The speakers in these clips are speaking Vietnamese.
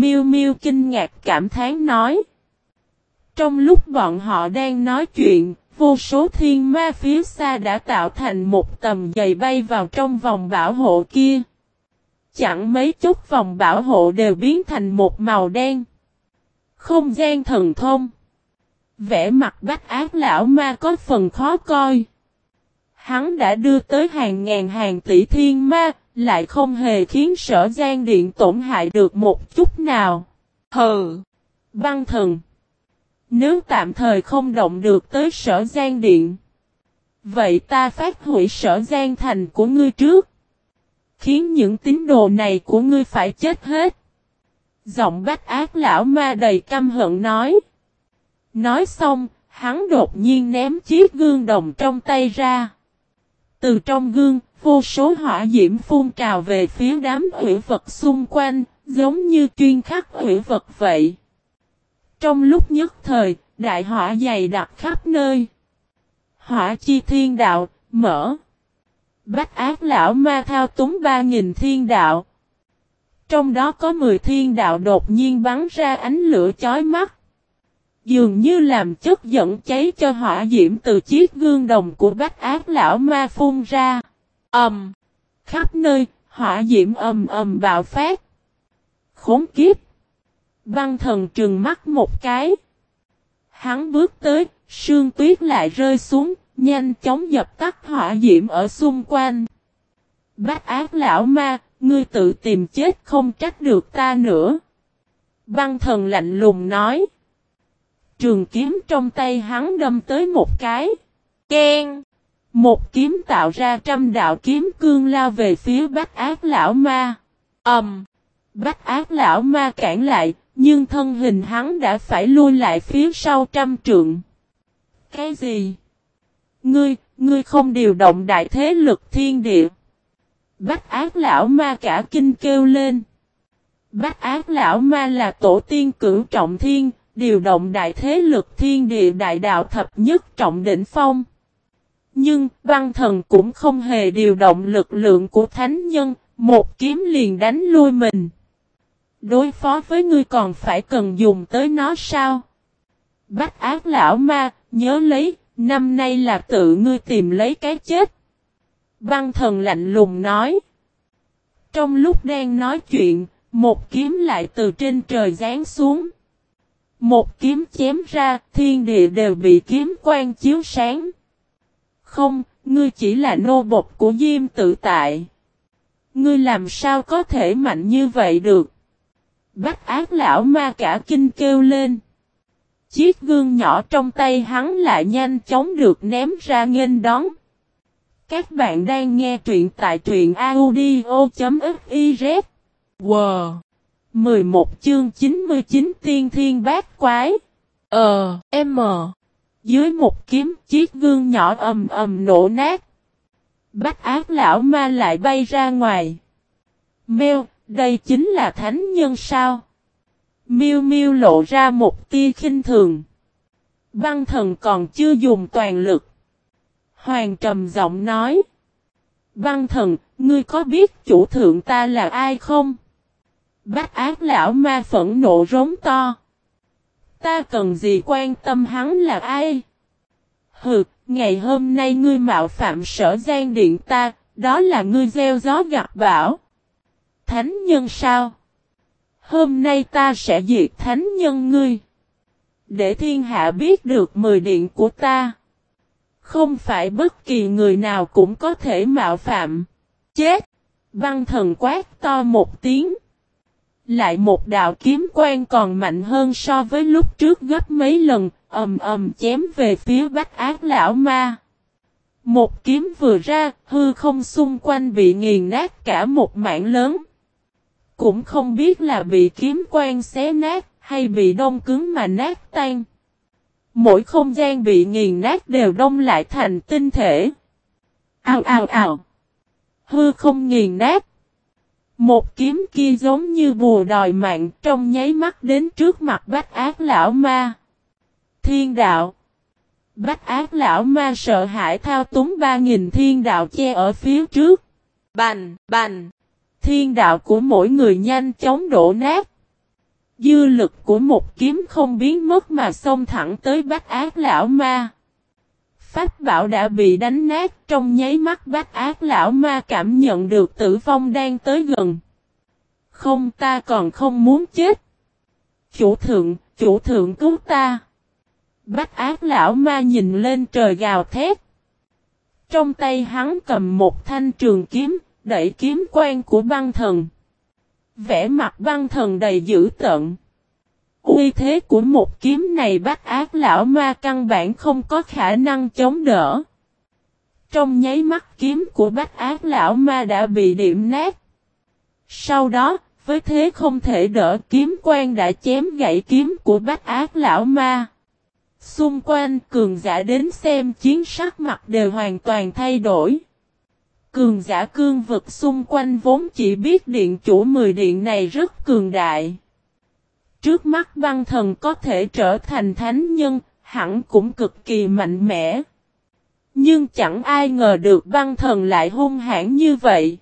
Miêu Miêu kinh ngạc cảm thán nói. Trong lúc bọn họ đang nói chuyện, vô số thiên ma phía xa đã tạo thành một tầm dày bay vào trong vòng bảo hộ kia. Chẳng mấy chút vòng bảo hộ đều biến thành một màu đen. Không gian thần thông. Vẽ mặt bách ác lão ma có phần khó coi. Hắn đã đưa tới hàng ngàn hàng tỷ thiên ma, lại không hề khiến sở gian điện tổn hại được một chút nào. Hừ! Băng thần! Nếu tạm thời không động được tới sở gian điện. Vậy ta phát hủy sở gian thành của ngươi trước. Khiến những tín đồ này của ngươi phải chết hết. Giọng bách ác lão ma đầy căm hận nói. Nói xong, hắn đột nhiên ném chiếc gương đồng trong tay ra. Từ trong gương, vô số hỏa diễm phun trào về phía đám hủy vật xung quanh, giống như chuyên khắc hủy vật vậy. Trong lúc nhất thời, đại hỏa dày đặc khắp nơi. Hỏa chi thiên đạo, mở. Bách ác lão ma thao túng ba nghìn thiên đạo. Trong đó có 10 thiên đạo đột nhiên bắn ra ánh lửa chói mắt. Dường như làm chất dẫn cháy cho hỏa diễm từ chiếc gương đồng của bách ác lão ma phun ra. Ầm, khắp nơi, hỏa diễm ầm ầm bạo phát. Khốn kiếp. Băng thần trừng mắt một cái. Hắn bước tới, sương tuyết lại rơi xuống, nhanh chóng dập tắt hỏa diễm ở xung quanh. Bác ác lão ma, ngươi tự tìm chết không trách được ta nữa. Băng thần lạnh lùng nói. Trường kiếm trong tay hắn đâm tới một cái. Ken! Một kiếm tạo ra trăm đạo kiếm cương lao về phía bách ác lão ma. ầm, Um, bách ác lão ma cản lại, nhưng thân hình hắn đã phải lui lại phía sau trăm trượng. Cái gì? Ngươi, ngươi không điều động đại thế lực thiên địa. Bách ác lão ma cả kinh kêu lên. Bách ác lão ma là tổ tiên cửu trọng thiên, điều động đại thế lực thiên địa đại đạo thập nhất trọng đỉnh phong. Nhưng, băng thần cũng không hề điều động lực lượng của thánh nhân, một kiếm liền đánh lui mình. Đối phó với ngươi còn phải cần dùng tới nó sao? Bách ác lão ma, nhớ lấy, năm nay là tự ngươi tìm lấy cái chết. băng thần lạnh lùng nói. Trong lúc đang nói chuyện, một kiếm lại từ trên trời giáng xuống. Một kiếm chém ra, thiên địa đều bị kiếm quang chiếu sáng. Không, ngươi chỉ là nô bộc của Diêm tự tại. Ngươi làm sao có thể mạnh như vậy được? Bách ác lão ma cả kinh kêu lên. Chiếc gương nhỏ trong tay hắn lại nhanh chóng được ném ra nghênh đón. Các bạn đang nghe truyện tại truyện audio.fiz. Wow! 11 chương 99 tiên thiên bát quái. Ờ, M. Dưới một kiếm chiếc gương nhỏ ầm ầm nổ nát. Bách ác lão ma lại bay ra ngoài. Mêu, đây chính là thánh nhân sao? Miêu Miêu lộ ra một tia khinh thường. Băng thần còn chưa dùng toàn lực. Hoàng trầm giọng nói. Băng thần, ngươi có biết chủ thượng ta là ai không? Bách ác lão ma phẫn nộ rống to. Ta cần gì quan tâm hắn là ai? Hừ, ngày hôm nay ngươi mạo phạm sở gian điện ta, đó là ngươi gieo gió gặp bão. Thánh nhân sao? Hôm nay ta sẽ diệt thánh nhân ngươi. Để thiên hạ biết được mười điện của ta. Không phải bất kỳ người nào cũng có thể mạo phạm. Chết! Băng thần quát to một tiếng. Lại một đạo kiếm quan còn mạnh hơn so với lúc trước gấp mấy lần, ầm ầm chém về phía bách ác lão ma. Một kiếm vừa ra, hư không xung quanh bị nghiền nát cả một mảng lớn. Cũng không biết là bị kiếm quan xé nát, hay bị đông cứng mà nát tan. Mỗi không gian bị nghiền nát đều đông lại thành tinh thể. Ao ao ao. Hư không nghiền nát. Một kiếm kia giống như bùa đòi mạng trong nháy mắt đến trước mặt bách ác lão ma. Thiên đạo. Bách ác lão ma sợ hãi thao túng ba nghìn thiên đạo che ở phía trước. Bành, bành. Thiên đạo của mỗi người nhanh chóng đổ nát. Dư lực của một kiếm không biến mất mà xông thẳng tới bách ác lão ma. Pháp bảo đã bị đánh nát trong nháy mắt bách ác lão ma cảm nhận được tử vong đang tới gần. Không ta còn không muốn chết. Chủ thượng, chủ thượng cứu ta. Bách ác lão ma nhìn lên trời gào thét. Trong tay hắn cầm một thanh trường kiếm, đẩy kiếm quan của băng thần. Vẽ mặt băng thần đầy dữ tận. Uy thế của một kiếm này bắt ác lão ma căn bản không có khả năng chống đỡ. Trong nháy mắt kiếm của bách ác lão ma đã bị điểm nát. Sau đó, với thế không thể đỡ kiếm quan đã chém gãy kiếm của bách ác lão ma. Xung quanh cường giả đến xem chiến sắc mặt đều hoàn toàn thay đổi. Cường giả cương vực xung quanh vốn chỉ biết điện chủ 10 điện này rất cường đại. Trước mắt băng thần có thể trở thành thánh nhân, hẳn cũng cực kỳ mạnh mẽ. Nhưng chẳng ai ngờ được băng thần lại hung hãn như vậy.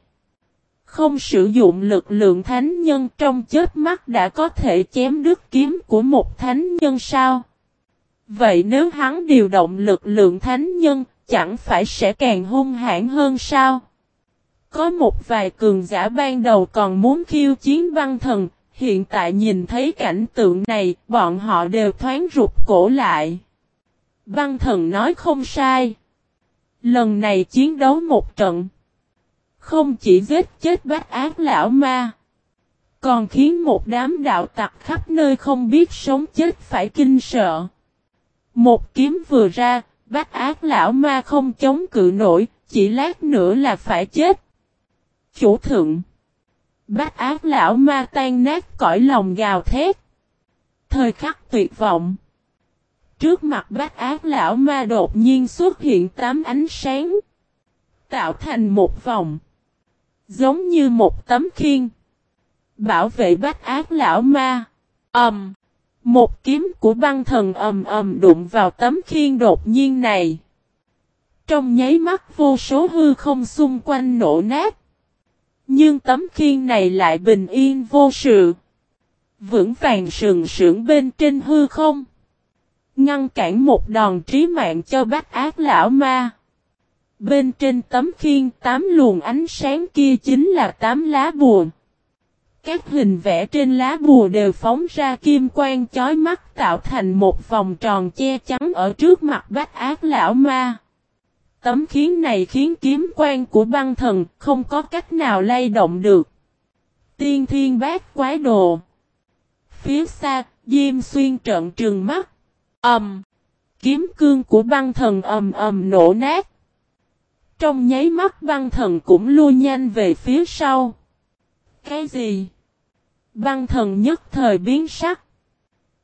Không sử dụng lực lượng thánh nhân trong chết mắt đã có thể chém đứt kiếm của một thánh nhân sao? Vậy nếu hắn điều động lực lượng thánh nhân, chẳng phải sẽ càng hung hãn hơn sao? Có một vài cường giả ban đầu còn muốn khiêu chiến băng thần, hiện tại nhìn thấy cảnh tượng này, bọn họ đều thoáng rụt cổ lại. Băng thần nói không sai. Lần này chiến đấu một trận. Không chỉ giết chết bác ác lão ma. Còn khiến một đám đạo tặc khắp nơi không biết sống chết phải kinh sợ. Một kiếm vừa ra, bác ác lão ma không chống cự nổi, chỉ lát nữa là phải chết. Chủ thượng. Bác ác lão ma tan nát cõi lòng gào thét. Thời khắc tuyệt vọng. Trước mặt bác ác lão ma đột nhiên xuất hiện tám ánh sáng. Tạo thành một vòng. Giống như một tấm khiên. Bảo vệ bác ác lão ma. Ẩm. Um, một kiếm của băng thần ầm ầm đụng vào tấm khiên đột nhiên này. Trong nháy mắt vô số hư không xung quanh nổ nát. Nhưng tấm khiên này lại bình yên vô sự. Vững vàng sừng sững bên trên hư không. Ngăn cản một đòn trí mạng cho bách ác lão ma. Bên trên tấm khiên tám luồng ánh sáng kia chính là tám lá bùa. Các hình vẽ trên lá bùa đều phóng ra kim quang chói mắt tạo thành một vòng tròn che chắn ở trước mặt bách ác lão ma. Tấm khiến này khiến kiếm quan của băng thần không có cách nào lay động được. Tiên thiên bát quái đồ. Phía xa, Diêm xuyên trận trừng mắt. Ẩm. kiếm cương của băng thần ầm ầm nổ nát. Trong nháy mắt băng thần cũng lui nhanh về phía sau. Cái gì? Băng thần nhất thời biến sắc.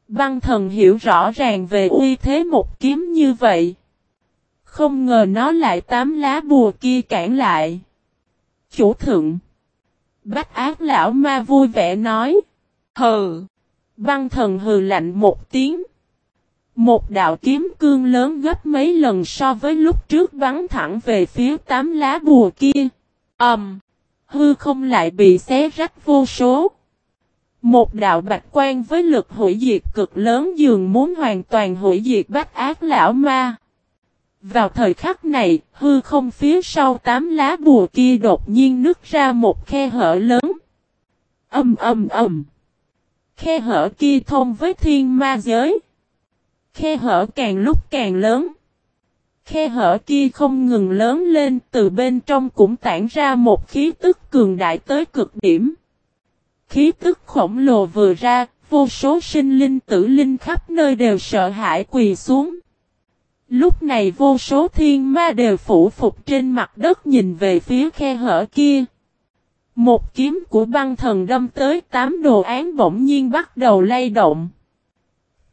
Băng thần hiểu rõ ràng về uy thế một kiếm như vậy. Không ngờ nó lại tám lá bùa kia cản lại. Chủ thượng. Bách ác lão ma vui vẻ nói. Hừ. Băng thần hừ lạnh một tiếng. Một đạo kiếm cương lớn gấp mấy lần so với lúc trước bắn thẳng về phía tám lá bùa kia. Ẩm. Um, hư không lại bị xé rách vô số. Một đạo bạch quan với lực hủy diệt cực lớn dường muốn hoàn toàn hủy diệt bách ác lão ma. Vào thời khắc này, hư không phía sau tám lá bùa kia đột nhiên nứt ra một khe hở lớn. Âm âm âm. Khe hở kia thông với thiên ma giới. Khe hở càng lúc càng lớn. Khe hở kia không ngừng lớn lên từ bên trong cũng tản ra một khí tức cường đại tới cực điểm. Khí tức khổng lồ vừa ra, vô số sinh linh tử linh khắp nơi đều sợ hãi quỳ xuống. Lúc này vô số thiên ma đều phủ phục trên mặt đất nhìn về phía khe hở kia. Một kiếm của băng thần đâm tới tám đồ án bỗng nhiên bắt đầu lay động.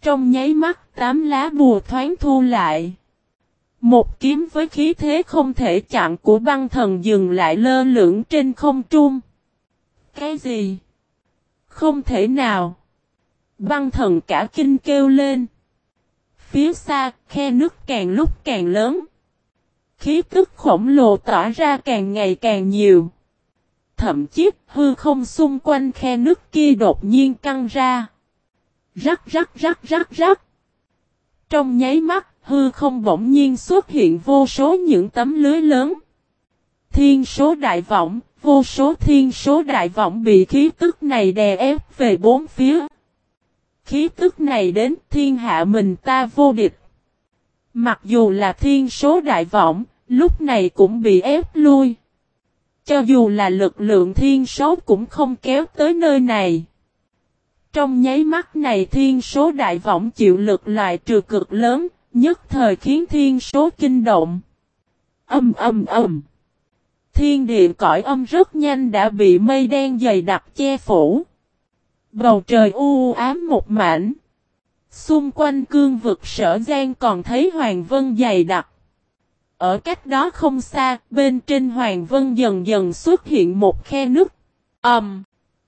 Trong nháy mắt, tám lá bùa thoáng thu lại. Một kiếm với khí thế không thể chặn của băng thần dừng lại lơ lửng trên không trung. Cái gì? Không thể nào. Băng thần cả kinh kêu lên. Phía xa, khe nước càng lúc càng lớn. Khí tức khổng lồ tỏa ra càng ngày càng nhiều. Thậm chí hư không xung quanh khe nước kia đột nhiên căng ra. Rắc rắc rắc rắc rắc. Trong nháy mắt, hư không bỗng nhiên xuất hiện vô số những tấm lưới lớn. Thiên số đại võng, vô số thiên số đại võng bị khí tức này đè ép về bốn phía. Khí tức này đến thiên hạ mình ta vô địch. Mặc dù là thiên số đại vọng, lúc này cũng bị ép lui. Cho dù là lực lượng thiên số cũng không kéo tới nơi này. Trong nháy mắt này thiên số đại vọng chịu lực loại trừ cực lớn, nhất thời khiến thiên số kinh động. Âm âm âm. Thiên địa cõi âm rất nhanh đã bị mây đen dày đặc che phủ. Bầu trời u ám một mảnh. Xung quanh cương vực sở gian còn thấy hoàng vân dày đặc. Ở cách đó không xa, bên trên hoàng vân dần dần xuất hiện một khe nước. Ẩm. Um,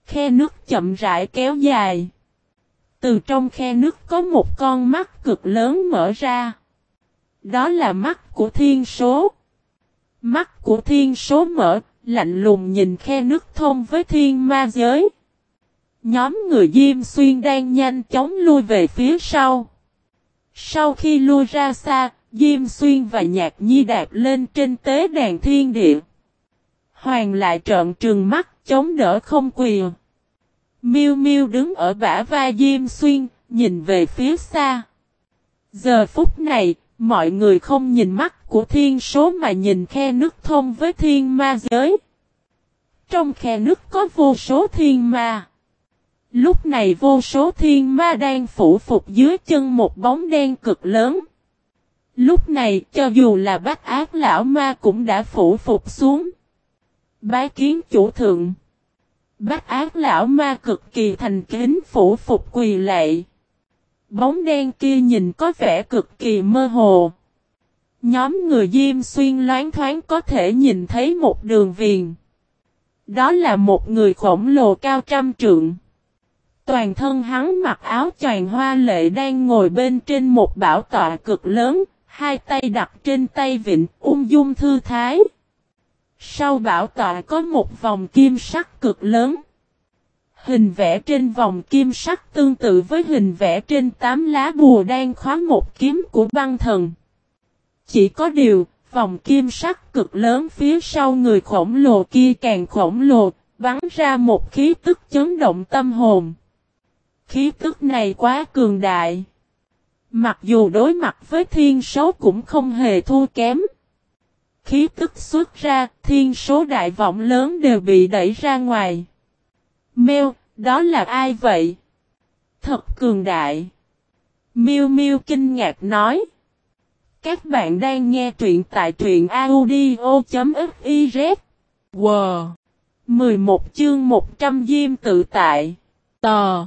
khe nước chậm rãi kéo dài. Từ trong khe nước có một con mắt cực lớn mở ra. Đó là mắt của thiên số. Mắt của thiên số mở, lạnh lùng nhìn khe nước thông với thiên ma giới. Nhóm người Diêm Xuyên đang nhanh chóng lui về phía sau. Sau khi lui ra xa, Diêm Xuyên và Nhạc Nhi đạp lên trên tế đàn thiên địa. Hoàng lại trợn trừng mắt chống đỡ không quỳ. Miêu Miêu đứng ở bả vai Diêm Xuyên, nhìn về phía xa. Giờ phút này, mọi người không nhìn mắt của thiên số mà nhìn khe nước thông với thiên ma giới. Trong khe nước có vô số thiên ma. Lúc này vô số thiên ma đang phủ phục dưới chân một bóng đen cực lớn. Lúc này, cho dù là bác ác lão ma cũng đã phủ phục xuống. Bái kiến chủ thượng. Bác ác lão ma cực kỳ thành kính phủ phục quỳ lệ. Bóng đen kia nhìn có vẻ cực kỳ mơ hồ. Nhóm người Diêm Xuyên loáng thoáng có thể nhìn thấy một đường viền. Đó là một người khổng lồ cao trăm trượng. Toàn thân hắn mặc áo choàng hoa lệ đang ngồi bên trên một bảo tọa cực lớn, hai tay đặt trên tay vịnh, ung dung thư thái. Sau bảo tọa có một vòng kim sắc cực lớn. Hình vẽ trên vòng kim sắc tương tự với hình vẽ trên tám lá bùa đang khóa một kiếm của băng thần. Chỉ có điều, vòng kim sắc cực lớn phía sau người khổng lồ kia càng khổng lồ, bắn ra một khí tức chấn động tâm hồn. Khí tức này quá cường đại. Mặc dù đối mặt với thiên số cũng không hề thua kém. Khí tức xuất ra, thiên số đại vọng lớn đều bị đẩy ra ngoài. Mêu, đó là ai vậy? Thật cường đại. Miu Miu kinh ngạc nói. Các bạn đang nghe truyện tại truyện audio.fiz. Wow! 11 chương 100 diêm tự tại. Tờ.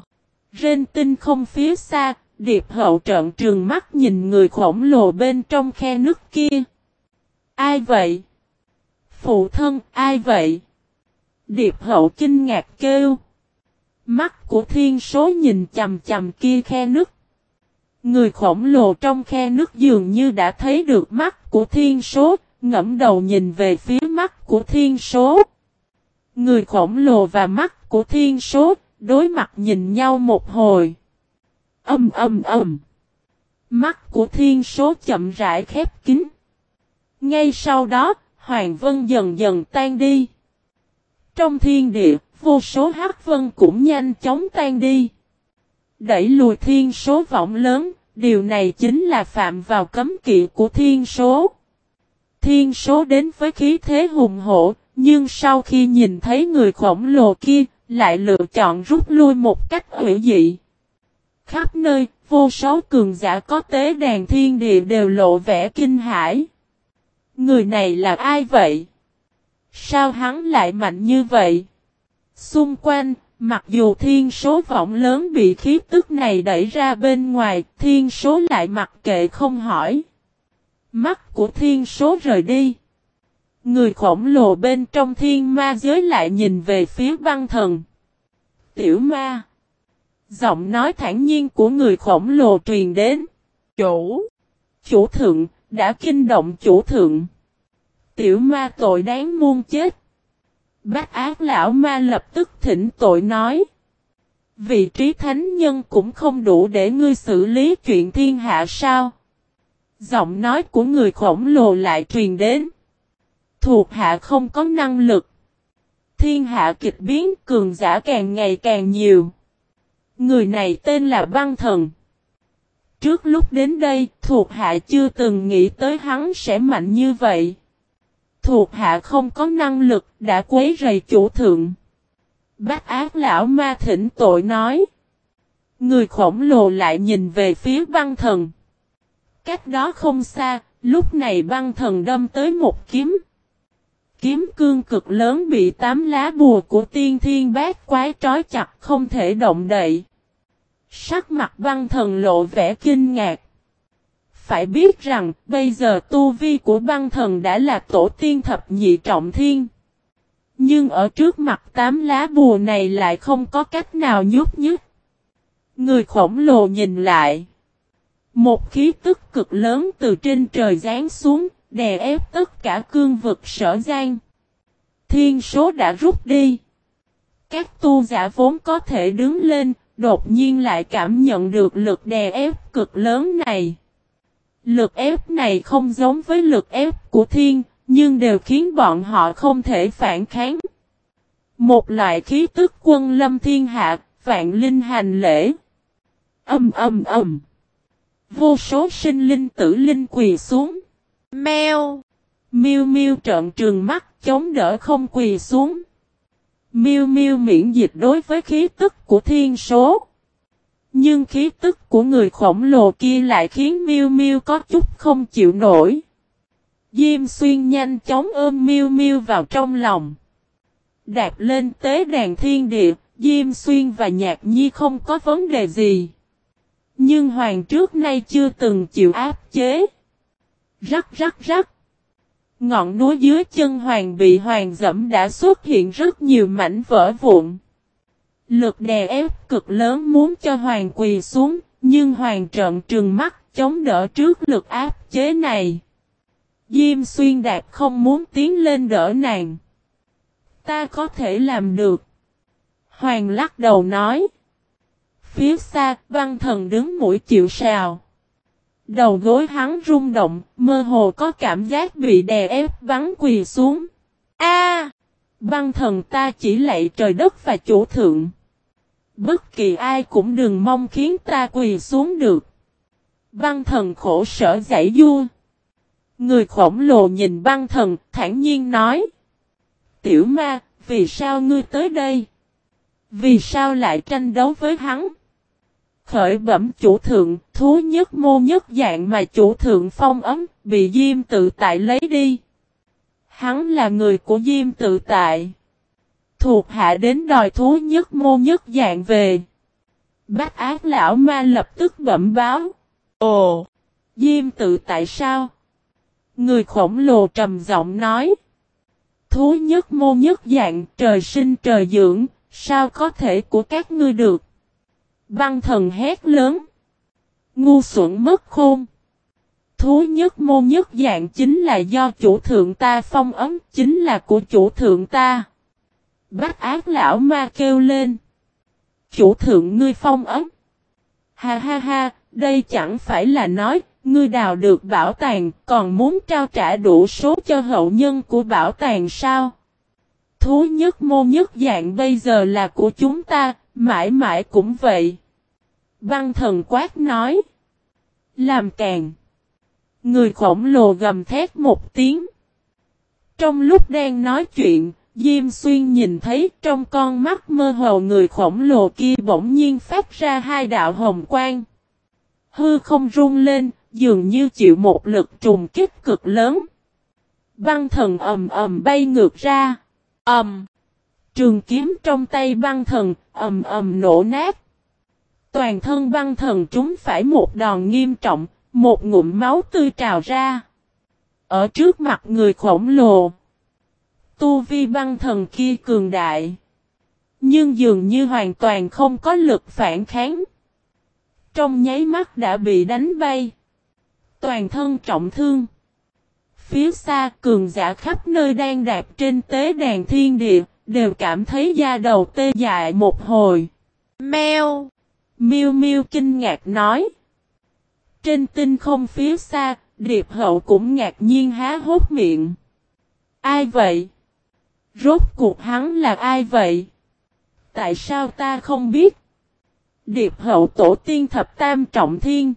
Rên tinh không phía xa, điệp hậu trợn trường mắt nhìn người khổng lồ bên trong khe nước kia. Ai vậy? Phụ thân, ai vậy? Điệp hậu kinh ngạc kêu. Mắt của thiên số nhìn chầm chầm kia khe nước. Người khổng lồ trong khe nước dường như đã thấy được mắt của thiên số, ngẫm đầu nhìn về phía mắt của thiên số. Người khổng lồ và mắt của thiên số, đối mặt nhìn nhau một hồi. Âm âm âm. Mắt của thiên số chậm rãi khép kín. Ngay sau đó, Hoàng Vân dần dần tan đi. Trong thiên địa, vô số hắc vân cũng nhanh chóng tan đi. Đẩy lùi thiên số vọng lớn, điều này chính là phạm vào cấm kỵ của thiên số. Thiên số đến với khí thế hùng hổ, nhưng sau khi nhìn thấy người khổng lồ kia, lại lựa chọn rút lui một cách hữu dị. Khắp nơi, vô số cường giả có tế đàn thiên địa đều lộ vẻ kinh hãi. Người này là ai vậy? Sao hắn lại mạnh như vậy? Xung quanh, mặc dù thiên số vọng lớn bị khí tức này đẩy ra bên ngoài, thiên số lại mặc kệ không hỏi. Mắt của thiên số rời đi. Người khổng lồ bên trong thiên ma giới lại nhìn về phía băng thần. Tiểu ma. Giọng nói thản nhiên của người khổng lồ truyền đến. Chủ. Chủ thượng, đã kinh động chủ thượng. Tiểu ma tội đáng muôn chết. Bác ác lão ma lập tức thỉnh tội nói. Vị trí thánh nhân cũng không đủ để ngươi xử lý chuyện thiên hạ sao? Giọng nói của người khổng lồ lại truyền đến. Thuộc hạ không có năng lực. Thiên hạ kịch biến cường giả càng ngày càng nhiều. Người này tên là băng thần. Trước lúc đến đây, thuộc hạ chưa từng nghĩ tới hắn sẽ mạnh như vậy. Thuộc hạ không có năng lực, đã quấy rầy chủ thượng. Bác ác lão ma thỉnh tội nói. Người khổng lồ lại nhìn về phía băng thần. Cách đó không xa, lúc này băng thần đâm tới một kiếm. Kiếm cương cực lớn bị tám lá bùa của tiên thiên bát quái trói chặt không thể động đậy. Sắc mặt băng thần lộ vẻ kinh ngạc. Phải biết rằng, bây giờ tu vi của băng thần đã là tổ tiên thập nhị trọng thiên. Nhưng ở trước mặt tám lá bùa này lại không có cách nào nhúc nhích. Người khổng lồ nhìn lại. Một khí tức cực lớn từ trên trời rán xuống, đè ép tất cả cương vực sở gian. Thiên số đã rút đi. Các tu giả vốn có thể đứng lên, đột nhiên lại cảm nhận được lực đè ép cực lớn này. Lực ép này không giống với lực ép của thiên, nhưng đều khiến bọn họ không thể phản kháng. Một loại khí tức quân lâm thiên hạ, vạn linh hành lễ. Âm âm âm. Vô số sinh linh tử linh quỳ xuống. Mèo. Miêu miêu trợn trừng mắt chống đỡ không quỳ xuống. Miêu miêu miễn dịch đối với khí tức của thiên số. Nhưng khí tức của người khổng lồ kia lại khiến miêu miêu có chút không chịu nổi. Diêm xuyên nhanh chóng ôm miêu miêu vào trong lòng. Đạp lên tế đàn thiên địa, Diêm xuyên và nhạc nhi không có vấn đề gì. Nhưng hoàng trước nay chưa từng chịu áp chế. Rắc rắc rắc. Ngọn núi dưới chân hoàng bị hoàng dẫm đã xuất hiện rất nhiều mảnh vỡ vụn. Lực đè ép cực lớn muốn cho hoàng quỳ xuống, nhưng hoàng trợn trừng mắt chống đỡ trước lực áp chế này. Diêm xuyên đạt không muốn tiến lên đỡ nàng. Ta có thể làm được. Hoàng lắc đầu nói. Phía xa, văn thần đứng mũi chịu sào. Đầu gối hắn rung động, mơ hồ có cảm giác bị đè ép vắng quỳ xuống. A! văn thần ta chỉ lạy trời đất và chủ thượng. Bất kỳ ai cũng đừng mong khiến ta quỳ xuống được. Văn thần khổ sở giải vua. Người khổng lồ nhìn băng thần, thản nhiên nói. Tiểu ma, vì sao ngươi tới đây? Vì sao lại tranh đấu với hắn? Khởi bẩm chủ thượng, thú nhất mô nhất dạng mà chủ thượng phong ấm, bị Diêm tự tại lấy đi. Hắn là người của Diêm tự tại. Thuộc hạ đến đòi thú nhất mô nhất dạng về. Bác ác lão ma lập tức bẩm báo. Ồ! Diêm tự tại sao? Người khổng lồ trầm giọng nói. Thú nhất mô nhất dạng trời sinh trời dưỡng, sao có thể của các ngươi được? Băng thần hét lớn. Ngu xuẩn mất khôn. Thú nhất môn nhất dạng chính là do chủ thượng ta phong ấm, chính là của chủ thượng ta. Bác ác lão ma kêu lên. Chủ thượng ngươi phong ấm. Ha ha ha, đây chẳng phải là nói, ngươi đào được bảo tàng, còn muốn trao trả đủ số cho hậu nhân của bảo tàng sao? Thú nhất môn nhất dạng bây giờ là của chúng ta, mãi mãi cũng vậy. Băng thần quát nói. Làm càng. Người khổng lồ gầm thét một tiếng. Trong lúc đang nói chuyện, Diêm Xuyên nhìn thấy trong con mắt mơ hồ người khổng lồ kia bỗng nhiên phát ra hai đạo hồng quang. Hư không rung lên, dường như chịu một lực trùng kích cực lớn. Băng thần ầm ầm bay ngược ra. Ầm. Trường kiếm trong tay băng thần ầm ầm nổ nát. Toàn thân băng thần chúng phải một đòn nghiêm trọng, một ngụm máu tươi trào ra. Ở trước mặt người khổng lồ. Tu vi băng thần kia cường đại. Nhưng dường như hoàn toàn không có lực phản kháng. Trong nháy mắt đã bị đánh bay. Toàn thân trọng thương. Phía xa cường giả khắp nơi đang đạp trên tế đàn thiên địa, đều cảm thấy da đầu tê dại một hồi. Mèo! Miêu Miêu kinh ngạc nói. Trên tinh không phía xa, Điệp Hậu cũng ngạc nhiên há hốt miệng. Ai vậy? Rốt cuộc hắn là ai vậy? Tại sao ta không biết? Điệp hậu tổ tiên thập tam trọng thiên.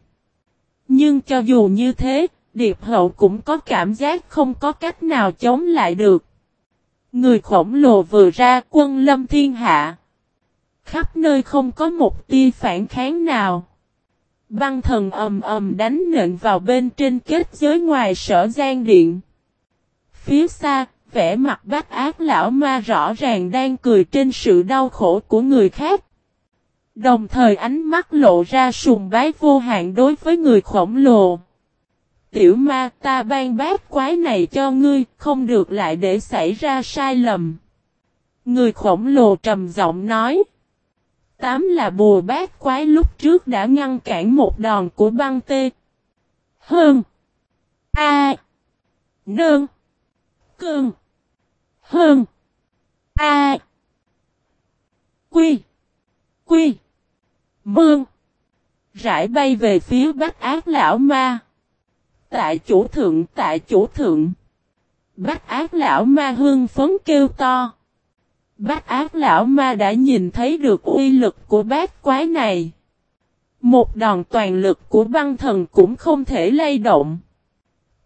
Nhưng cho dù như thế, Điệp hậu cũng có cảm giác không có cách nào chống lại được. Người khổng lồ vừa ra quân lâm thiên hạ. Khắp nơi không có một tia phản kháng nào. Băng thần ầm ầm đánh nện vào bên trên kết giới ngoài sở gian điện. Phía xa, vẻ mặt bác ác lão ma rõ ràng đang cười trên sự đau khổ của người khác. Đồng thời ánh mắt lộ ra sùng bái vô hạn đối với người khổng lồ. Tiểu ma ta ban bát quái này cho ngươi, không được lại để xảy ra sai lầm. Người khổng lồ trầm giọng nói. Tám là bùa bát quái lúc trước đã ngăn cản một đòn của băng tê. Hơn. A. Nương. Cương. Hơn. A. Quy. Quy. Mương. Rải bay về phía bách ác lão ma. Tại chủ thượng, tại chủ thượng. Bách ác lão ma hương phấn kêu to. Bách ác lão ma đã nhìn thấy được uy lực của bát quái này. Một đòn toàn lực của băng thần cũng không thể lay động.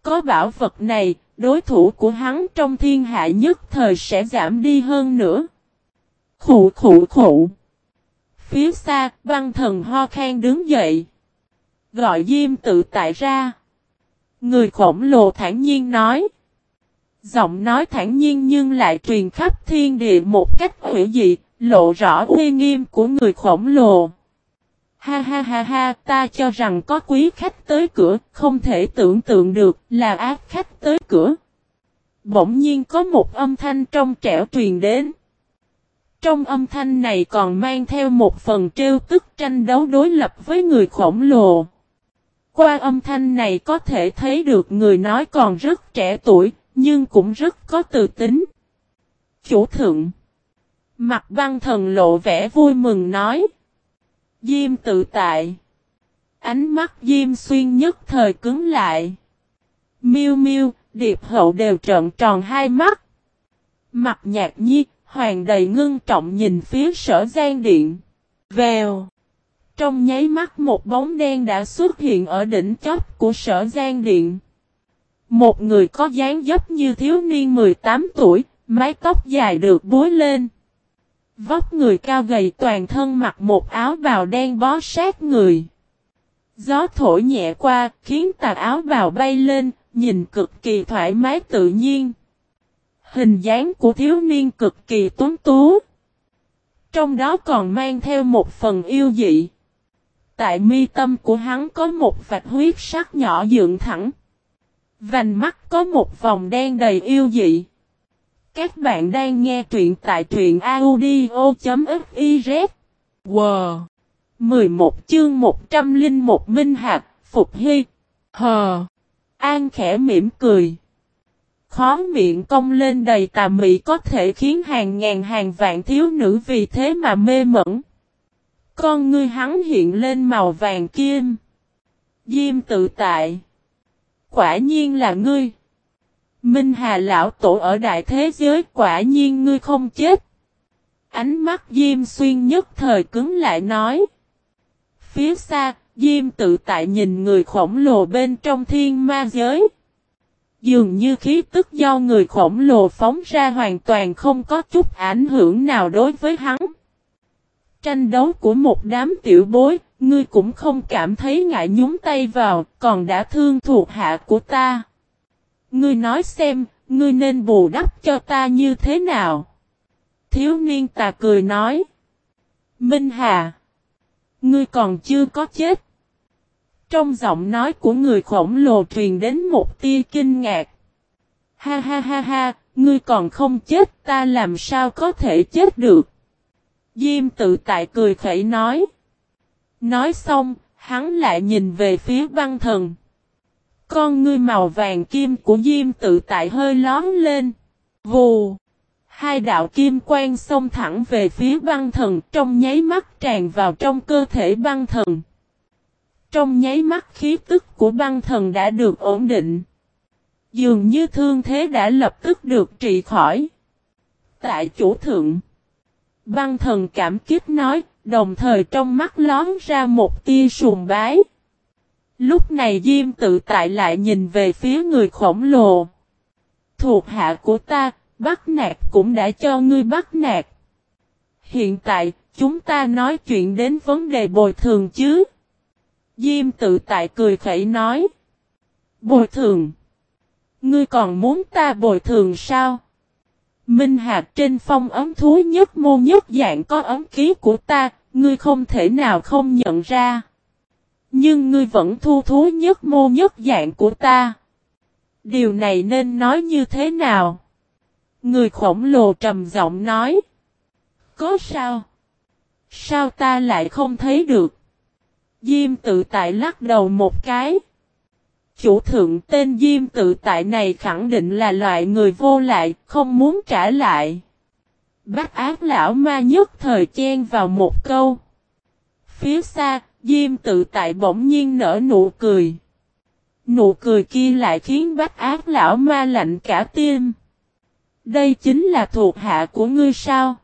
Có bảo vật này, đối thủ của hắn trong thiên hạ nhất thời sẽ giảm đi hơn nữa. Khủ khủ khủ. Phía xa, băng thần ho khan đứng dậy. Gọi Diêm tự tại ra. Người khổng lồ thản nhiên nói. Giọng nói thản nhiên nhưng lại truyền khắp thiên địa một cách hữu dị, lộ rõ uy nghiêm của người khổng lồ. Ha ha ha ha, ta cho rằng có quý khách tới cửa, không thể tưởng tượng được là ác khách tới cửa. Bỗng nhiên có một âm thanh trong trẻo truyền đến. Trong âm thanh này còn mang theo một phần trêu tức tranh đấu đối lập với người khổng lồ. Qua âm thanh này có thể thấy được người nói còn rất trẻ tuổi, nhưng cũng rất có tự tính. Chủ thượng. Mặt băng thần lộ vẻ vui mừng nói. Diêm tự tại. Ánh mắt Diêm xuyên nhất thời cứng lại. Miêu miêu, điệp hậu đều trợn tròn hai mắt. Mặt nhạt nhi, hoàng đầy ngưng trọng nhìn phía sở gian điện. Vèo. Trong nháy mắt một bóng đen đã xuất hiện ở đỉnh chóp của sở gian điện. Một người có dáng dấp như thiếu niên 18 tuổi, mái tóc dài được búi lên. Vóc người cao gầy toàn thân mặc một áo bào đen bó sát người. Gió thổi nhẹ qua, khiến tà áo bào bay lên, nhìn cực kỳ thoải mái tự nhiên. Hình dáng của thiếu niên cực kỳ tuấn tú. Trong đó còn mang theo một phần yêu dị. Tại mi tâm của hắn có một vạch huyết sắc nhỏ dựng thẳng. Vành mắt có một vòng đen đầy yêu dị. Các bạn đang nghe truyện tại truyện audio.fiz. Wow! 11 chương 101 Minh Hạt, Phục Hy. Hờ! An khẽ mỉm cười. Khó miệng cong lên đầy tà mị có thể khiến hàng ngàn hàng vạn thiếu nữ vì thế mà mê mẩn. Con ngươi hắn hiện lên màu vàng kim. Diêm tự tại. Quả nhiên là ngươi. Minh Hà lão tổ ở đại thế giới quả nhiên ngươi không chết. Ánh mắt Diêm xuyên nhất thời cứng lại nói. Phía xa, Diêm tự tại nhìn người khổng lồ bên trong thiên ma giới. Dường như khí tức do người khổng lồ phóng ra hoàn toàn không có chút ảnh hưởng nào đối với hắn. Tranh đấu của một đám tiểu bối, ngươi cũng không cảm thấy ngại nhúng tay vào, còn đã thương thuộc hạ của ta. Ngươi nói xem, ngươi nên bù đắp cho ta như thế nào? Thiếu niên tà cười nói. Minh Hà, ngươi còn chưa có chết. Trong giọng nói của người khổng lồ truyền đến một tia kinh ngạc. Ha ha ha ha, ngươi còn không chết ta làm sao có thể chết được. Diêm tự tại cười khẩy nói. Nói xong, hắn lại nhìn về phía băng thần. Con ngươi màu vàng kim của Diêm tự tại hơi lón lên. Vù. Hai đạo kim quang xông thẳng về phía băng thần trong nháy mắt tràn vào trong cơ thể băng thần. Trong nháy mắt khí tức của băng thần đã được ổn định. Dường như thương thế đã lập tức được trị khỏi. Tại chủ thượng. Băng thần cảm kích nói, đồng thời trong mắt lón ra một tia sùng bái. Lúc này Diêm tự tại lại nhìn về phía người khổng lồ. Thuộc hạ của ta, bắt nạt cũng đã cho ngươi bắt nạt. Hiện tại, chúng ta nói chuyện đến vấn đề bồi thường chứ. Diêm tự tại cười khẩy nói. Bồi thường. Ngươi còn muốn ta bồi thường sao? Minh Hạc trên phong ấm thú nhất mô nhất dạng có ấm ký của ta, ngươi không thể nào không nhận ra. Nhưng ngươi vẫn thu thú nhất mô nhất dạng của ta. Điều này nên nói như thế nào? Người khổng lồ trầm giọng nói. Có sao? Sao ta lại không thấy được? Diêm tự tại lắc đầu một cái. Chủ thượng tên Diêm tự tại này khẳng định là loại người vô lại, không muốn trả lại. Bác ác lão ma nhất thời chen vào một câu. Phía xa, Diêm tự tại bỗng nhiên nở nụ cười. Nụ cười kia lại khiến bác ác lão ma lạnh cả tim. Đây chính là thuộc hạ của ngươi sao?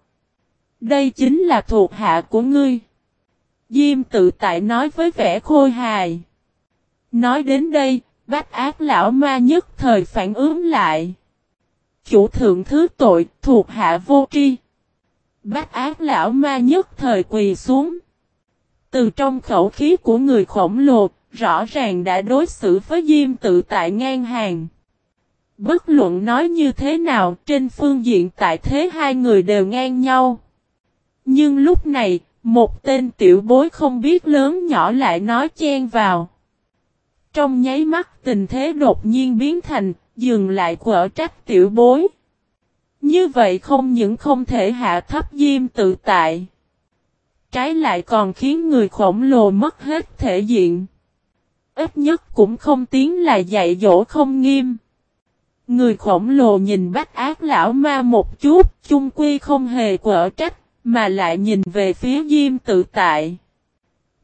Đây chính là thuộc hạ của ngươi. Diêm tự tại nói với vẻ khôi hài. Nói đến đây, bách ác lão ma nhất thời phản ứng lại. Chủ thượng thứ tội, thuộc hạ vô tri. Bách ác lão ma nhất thời quỳ xuống. Từ trong khẩu khí của người khổng lồ, rõ ràng đã đối xử với Diêm tự tại ngang hàng. Bất luận nói như thế nào, trên phương diện tại thế hai người đều ngang nhau. Nhưng lúc này, một tên tiểu bối không biết lớn nhỏ lại nói chen vào. Trong nháy mắt tình thế đột nhiên biến thành, dừng lại quở trách tiểu bối. Như vậy không những không thể hạ thấp diêm tự tại. Trái lại còn khiến người khổng lồ mất hết thể diện. Ít nhất cũng không tiếng là dạy dỗ không nghiêm. Người khổng lồ nhìn bách ác lão ma một chút, chung quy không hề quở trách, mà lại nhìn về phía Diêm tự tại.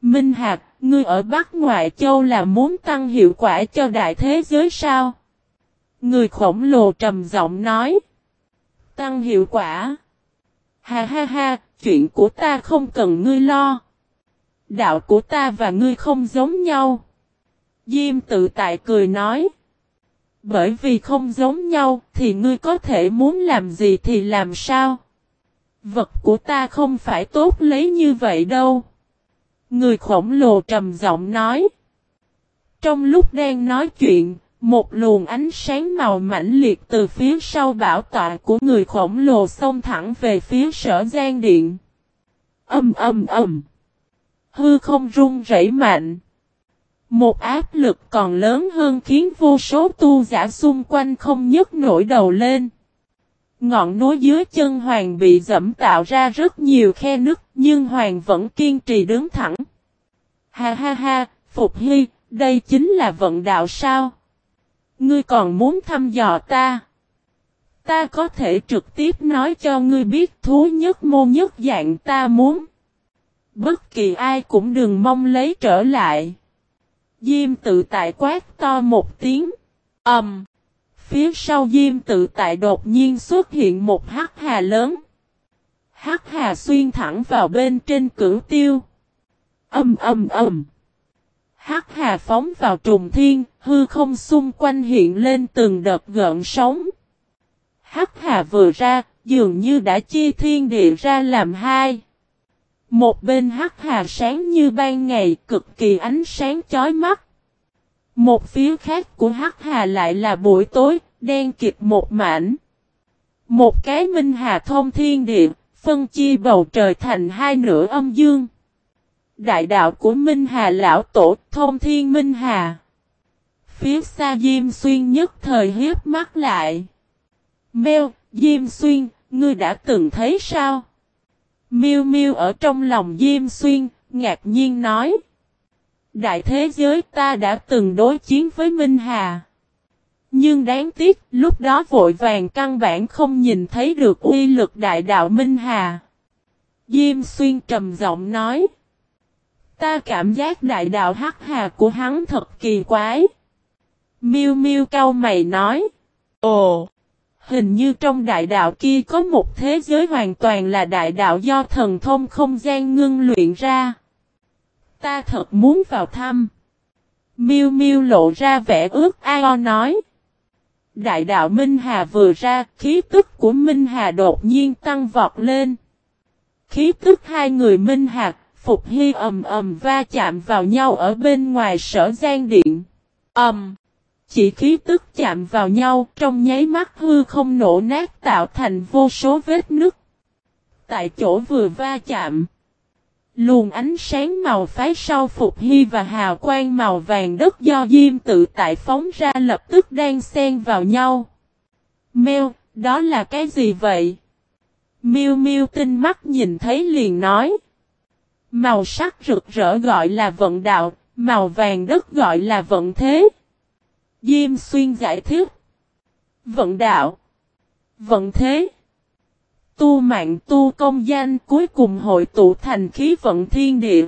Minh Hạc, ngươi ở Bắc Ngoại Châu là muốn tăng hiệu quả cho đại thế giới sao? Người khổng lồ trầm giọng nói. Tăng hiệu quả. Ha ha ha, chuyện của ta không cần ngươi lo. Đạo của ta và ngươi không giống nhau. Diêm tự tại cười nói. Bởi vì không giống nhau thì ngươi có thể muốn làm gì thì làm sao. Vật của ta không phải tốt lấy như vậy đâu. Người khổng lồ trầm giọng nói. Trong lúc đang nói chuyện, một luồng ánh sáng màu mãnh liệt từ phía sau bảo tọa của người khổng lồ xông thẳng về phía sở gian điện. Âm âm âm. Hư không rung rẩy mạnh. Một áp lực còn lớn hơn khiến vô số tu giả xung quanh không nhấc nổi đầu lên. Ngọn núi dưới chân Hoàng bị dẫm tạo ra rất nhiều khe nứt, nhưng Hoàng vẫn kiên trì đứng thẳng. Ha ha ha, Phục Hy, đây chính là vận đạo sao? Ngươi còn muốn thăm dò ta? Ta có thể trực tiếp nói cho ngươi biết thú nhất môn nhất dạng ta muốn. Bất kỳ ai cũng đừng mong lấy trở lại. Diêm tự tại quát to một tiếng. Ẩm. Um, phía sau Diêm tự tại đột nhiên xuất hiện một hắc hà lớn. Hắc hà xuyên thẳng vào bên trên cửu tiêu. Âm âm âm. Hắc hà phóng vào trùng thiên, hư không xung quanh hiện lên từng đợt gợn sóng. Hắc hà vừa ra, dường như đã chia thiên địa ra làm hai. Một bên hắc hà sáng như ban ngày cực kỳ ánh sáng chói mắt. Một phía khác của hắc hà lại là buổi tối, đen kịt một mảnh. Một cái minh hà thông thiên địa, phân chia bầu trời thành hai nửa âm dương. Đại đạo của Minh Hà Lão Tổ, thông thiên Minh Hà. Phía xa Diêm Xuyên nhất thời hiếp mắt lại. Mèo, Diêm Xuyên, ngươi đã từng thấy sao? Miêu Miêu ở trong lòng Diêm Xuyên, ngạc nhiên nói. Đại thế giới ta đã từng đối chiến với Minh Hà. Nhưng đáng tiếc, lúc đó vội vàng căn bản không nhìn thấy được uy lực đại đạo Minh Hà. Diêm xuyên trầm giọng nói. Ta cảm giác đại đạo hắc hà của hắn thật kỳ quái. Miêu miêu cau mày nói. Ồ! Hình như trong đại đạo kia có một thế giới hoàn toàn là đại đạo do thần thông không gian ngưng luyện ra. Ta thật muốn vào thăm. Miêu miêu lộ ra vẻ ước ao nói. Đại đạo Minh Hà vừa ra, khí tức của Minh Hà đột nhiên tăng vọt lên. Khí tức hai người Minh Hà, Phục Hy ầm ầm va chạm vào nhau ở bên ngoài sở gian điện. Ầm! Chỉ khí tức chạm vào nhau trong nháy mắt hư không nổ nát tạo thành vô số vết nứt. Tại chỗ vừa va chạm. Luồng ánh sáng màu phái sau Phục Hy và hào quang màu vàng đất do Diêm tự tại phóng ra lập tức đang xen vào nhau. Mèo, đó là cái gì vậy? Miu Miu tinh mắt nhìn thấy liền nói. Màu sắc rực rỡ gọi là vận đạo, màu vàng đất gọi là vận thế. Diêm xuyên giải thích. Vận đạo. Vận thế. Tu mạng tu công danh cuối cùng hội tụ thành khí vận thiên địa.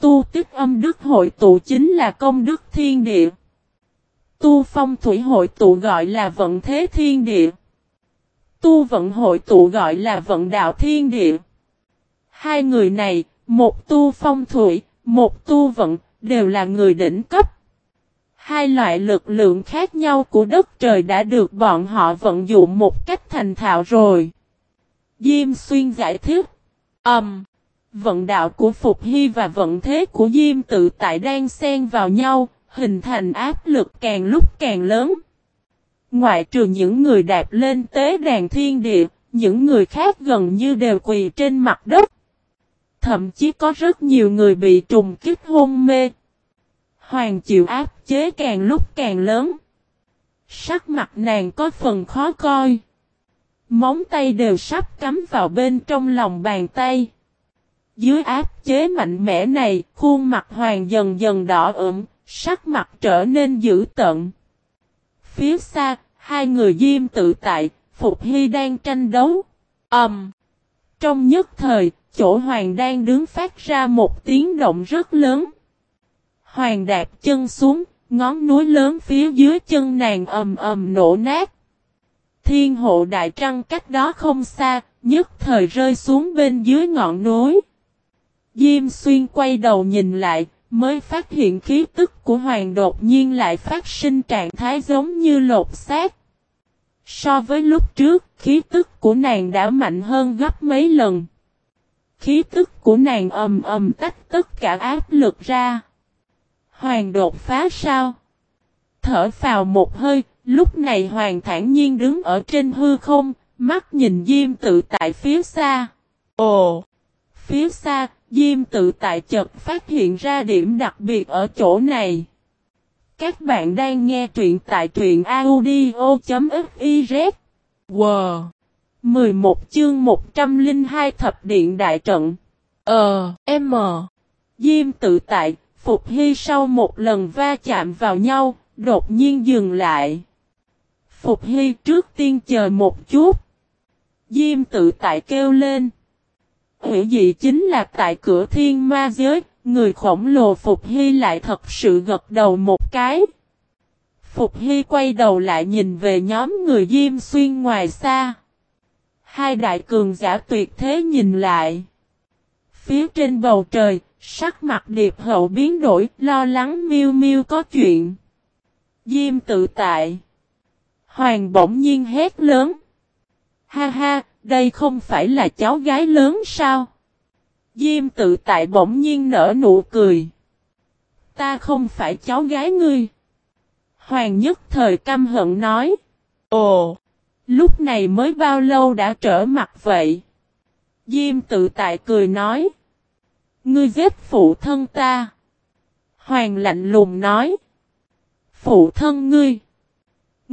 Tu tích âm đức hội tụ chính là công đức thiên địa. Tu phong thủy hội tụ gọi là vận thế thiên địa. Tu vận hội tụ gọi là vận đạo thiên địa. Hai người này, một tu phong thủy, một tu vận, đều là người đỉnh cấp. Hai loại lực lượng khác nhau của đất trời đã được bọn họ vận dụng một cách thành thạo rồi. Diêm xuyên giải thích. Âm. Um, vận đạo của Phục Hy và vận thế của Diêm tự tại đang xen vào nhau, hình thành áp lực càng lúc càng lớn. Ngoại trừ những người đạp lên tế đàn thiên địa, những người khác gần như đều quỳ trên mặt đất. Thậm chí có rất nhiều người bị trùng kích hôn mê. Hoàng chịu áp chế càng lúc càng lớn. Sắc mặt nàng có phần khó coi. Móng tay đều sắp cắm vào bên trong lòng bàn tay. Dưới áp chế mạnh mẽ này, khuôn mặt hoàng dần dần đỏ ửng, sắc mặt trở nên dữ tợn. Phía xa, hai người diêm tự tại, Phục Hy đang tranh đấu. Ầm. Um, trong nhất thời, chỗ hoàng đang đứng phát ra một tiếng động rất lớn. Hoàng đạp chân xuống, ngón núi lớn phía dưới chân nàng ầm ầm nổ nát. Thiên hộ đại trăng cách đó không xa, nhất thời rơi xuống bên dưới ngọn núi. Diêm xuyên quay đầu nhìn lại, mới phát hiện khí tức của hoàng đột nhiên lại phát sinh trạng thái giống như lột xác. So với lúc trước, khí tức của nàng đã mạnh hơn gấp mấy lần. Khí tức của nàng ầm ầm tách tất cả áp lực ra. Hoàng đột phá sao? Thở vào một hơi, lúc này Hoàng thản nhiên đứng ở trên hư không, mắt nhìn Diêm tự tại phía xa. Ồ! Phía xa, Diêm tự tại chợt phát hiện ra điểm đặc biệt ở chỗ này. Các bạn đang nghe truyện tại truyện audio.fiz. Wow! 11 chương 102 thập điện đại trận. Ờ, M. Diêm tự tại, Phục Hy sau một lần va chạm vào nhau, đột nhiên dừng lại. Phục Hy trước tiên chờ một chút. Diêm tự tại kêu lên. Hữu dị chính là tại cửa thiên ma giới, người khổng lồ Phục Hy lại thật sự gật đầu một cái. Phục Hy quay đầu lại nhìn về nhóm người Diêm Xuyên ngoài xa. Hai đại cường giả tuyệt thế nhìn lại. Phía trên bầu trời, sắc mặt điệp hậu biến đổi, lo lắng miêu miêu có chuyện. Diêm tự tại. Hoàng bỗng nhiên hét lớn. Ha ha, đây không phải là cháu gái lớn sao? Diêm tự tại bỗng nhiên nở nụ cười. Ta không phải cháu gái ngươi. Hoàng nhất thời căm hận nói. Ồ, lúc này mới bao lâu đã trở mặt vậy? Diêm tự tại cười nói. Ngươi giết phụ thân ta. Hoàng lạnh lùng nói. Phụ thân ngươi.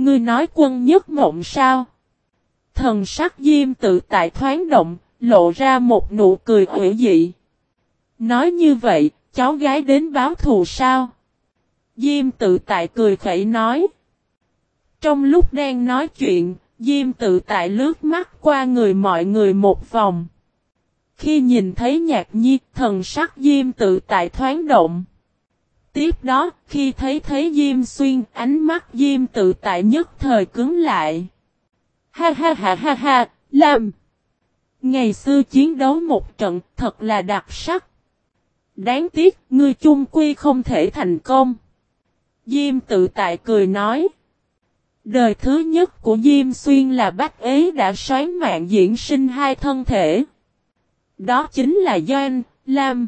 Ngươi nói quân nhất mộng sao? Thần sắc diêm tự tại thoáng động, lộ ra một nụ cười ủy dị. Nói như vậy, cháu gái đến báo thù sao? Diêm tự tại cười khẩy nói. Trong lúc đang nói chuyện, Diêm tự tại lướt mắt qua người mọi người một vòng. Khi nhìn thấy nhạc nhi, thần sắc Diêm tự tại thoáng động. Tiếp đó, khi thấy thấy Diêm xuyên, ánh mắt Diêm tự tại nhất thời cứng lại. Ha ha ha ha ha, làm! Ngày xưa chiến đấu một trận thật là đặc sắc. Đáng tiếc, ngươi chung quy không thể thành công. Diêm tự tại cười nói. Đời thứ nhất của Diêm Xuyên là bác Ế đã xoán mạng diễn sinh hai thân thể. Đó chính là Doan, Lam.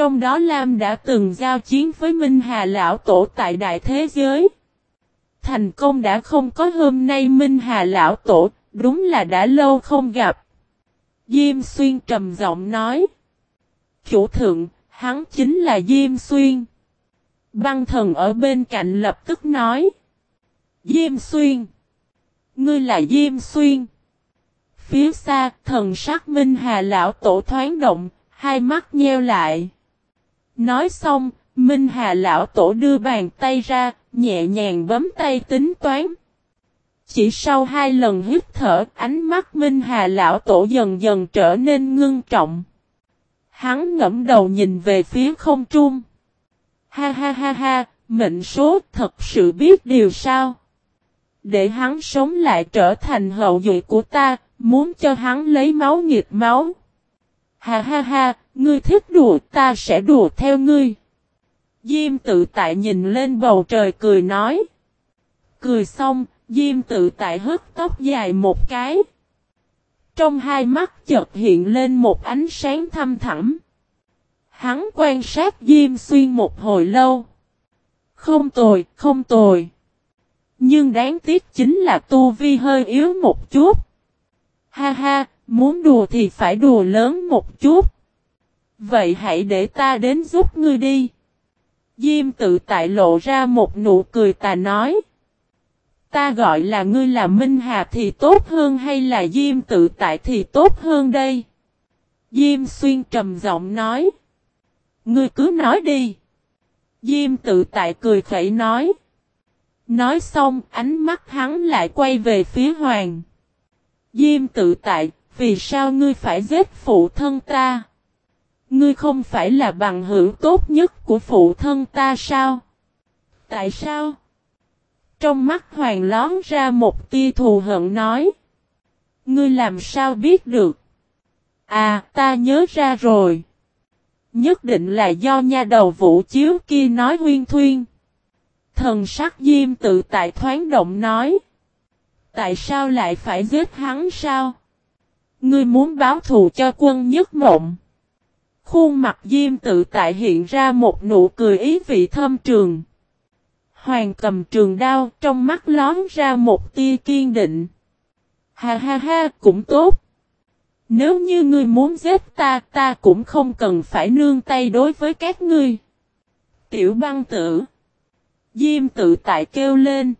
Trong đó Lam đã từng giao chiến với Minh Hà Lão Tổ tại Đại Thế Giới. Thành công đã không có hôm nay Minh Hà Lão Tổ, đúng là đã lâu không gặp. Diêm Xuyên trầm giọng nói. Chủ thượng, hắn chính là Diêm Xuyên. Băng thần ở bên cạnh lập tức nói. Diêm Xuyên. Ngươi là Diêm Xuyên. Phía xa, thần sắc Minh Hà Lão Tổ thoáng động, hai mắt nheo lại. Nói xong, Minh Hà Lão Tổ đưa bàn tay ra, nhẹ nhàng bấm tay tính toán. Chỉ sau hai lần hít thở, ánh mắt Minh Hà Lão Tổ dần dần trở nên ngưng trọng. Hắn ngẫm đầu nhìn về phía không trung. Ha ha ha ha, mệnh số thật sự biết điều sao. Để hắn sống lại trở thành hậu duệ của ta, muốn cho hắn lấy máu nghiệt máu. Ha ha ha, ngươi thích đùa ta sẽ đùa theo ngươi. Diêm tự tại nhìn lên bầu trời cười nói. Cười xong, Diêm tự tại hất tóc dài một cái. Trong hai mắt chợt hiện lên một ánh sáng thâm thẳm. Hắn quan sát Diêm Xuyên một hồi lâu. Không tồi, không tồi. Nhưng đáng tiếc chính là tu vi hơi yếu một chút. Ha ha, muốn đùa thì phải đùa lớn một chút. Vậy hãy để ta đến giúp ngươi đi. Diêm tự tại lộ ra một nụ cười ta nói. Ta gọi là ngươi là Minh Hà thì tốt hơn hay là Diêm tự tại thì tốt hơn đây? Diêm xuyên trầm giọng nói. Ngươi cứ nói đi. Diêm tự tại cười khẩy nói. Nói xong ánh mắt hắn lại quay về phía hoàng. Diêm tự tại, vì sao ngươi phải giết phụ thân ta? Ngươi không phải là bằng hữu tốt nhất của phụ thân ta sao? Tại sao? Trong mắt hoàng lón ra một tia thù hận nói. Ngươi làm sao biết được? À, ta nhớ ra rồi. Nhất định là do nha đầu vũ chiếu kia nói huyên thuyên. Thần sắc diêm tự tại thoáng động nói. Tại sao lại phải giết hắn sao? Ngươi muốn báo thù cho quân nhất mộng. Khuôn mặt diêm tự tại hiện ra một nụ cười ý vị thâm trường. Hoàng cầm trường đao trong mắt lón ra một tia kiên định. Ha ha ha, cũng tốt. Nếu như ngươi muốn giết ta ta cũng không cần phải nương tay đối với các ngươi. Tiểu băng tử. Diêm tự tại kêu lên.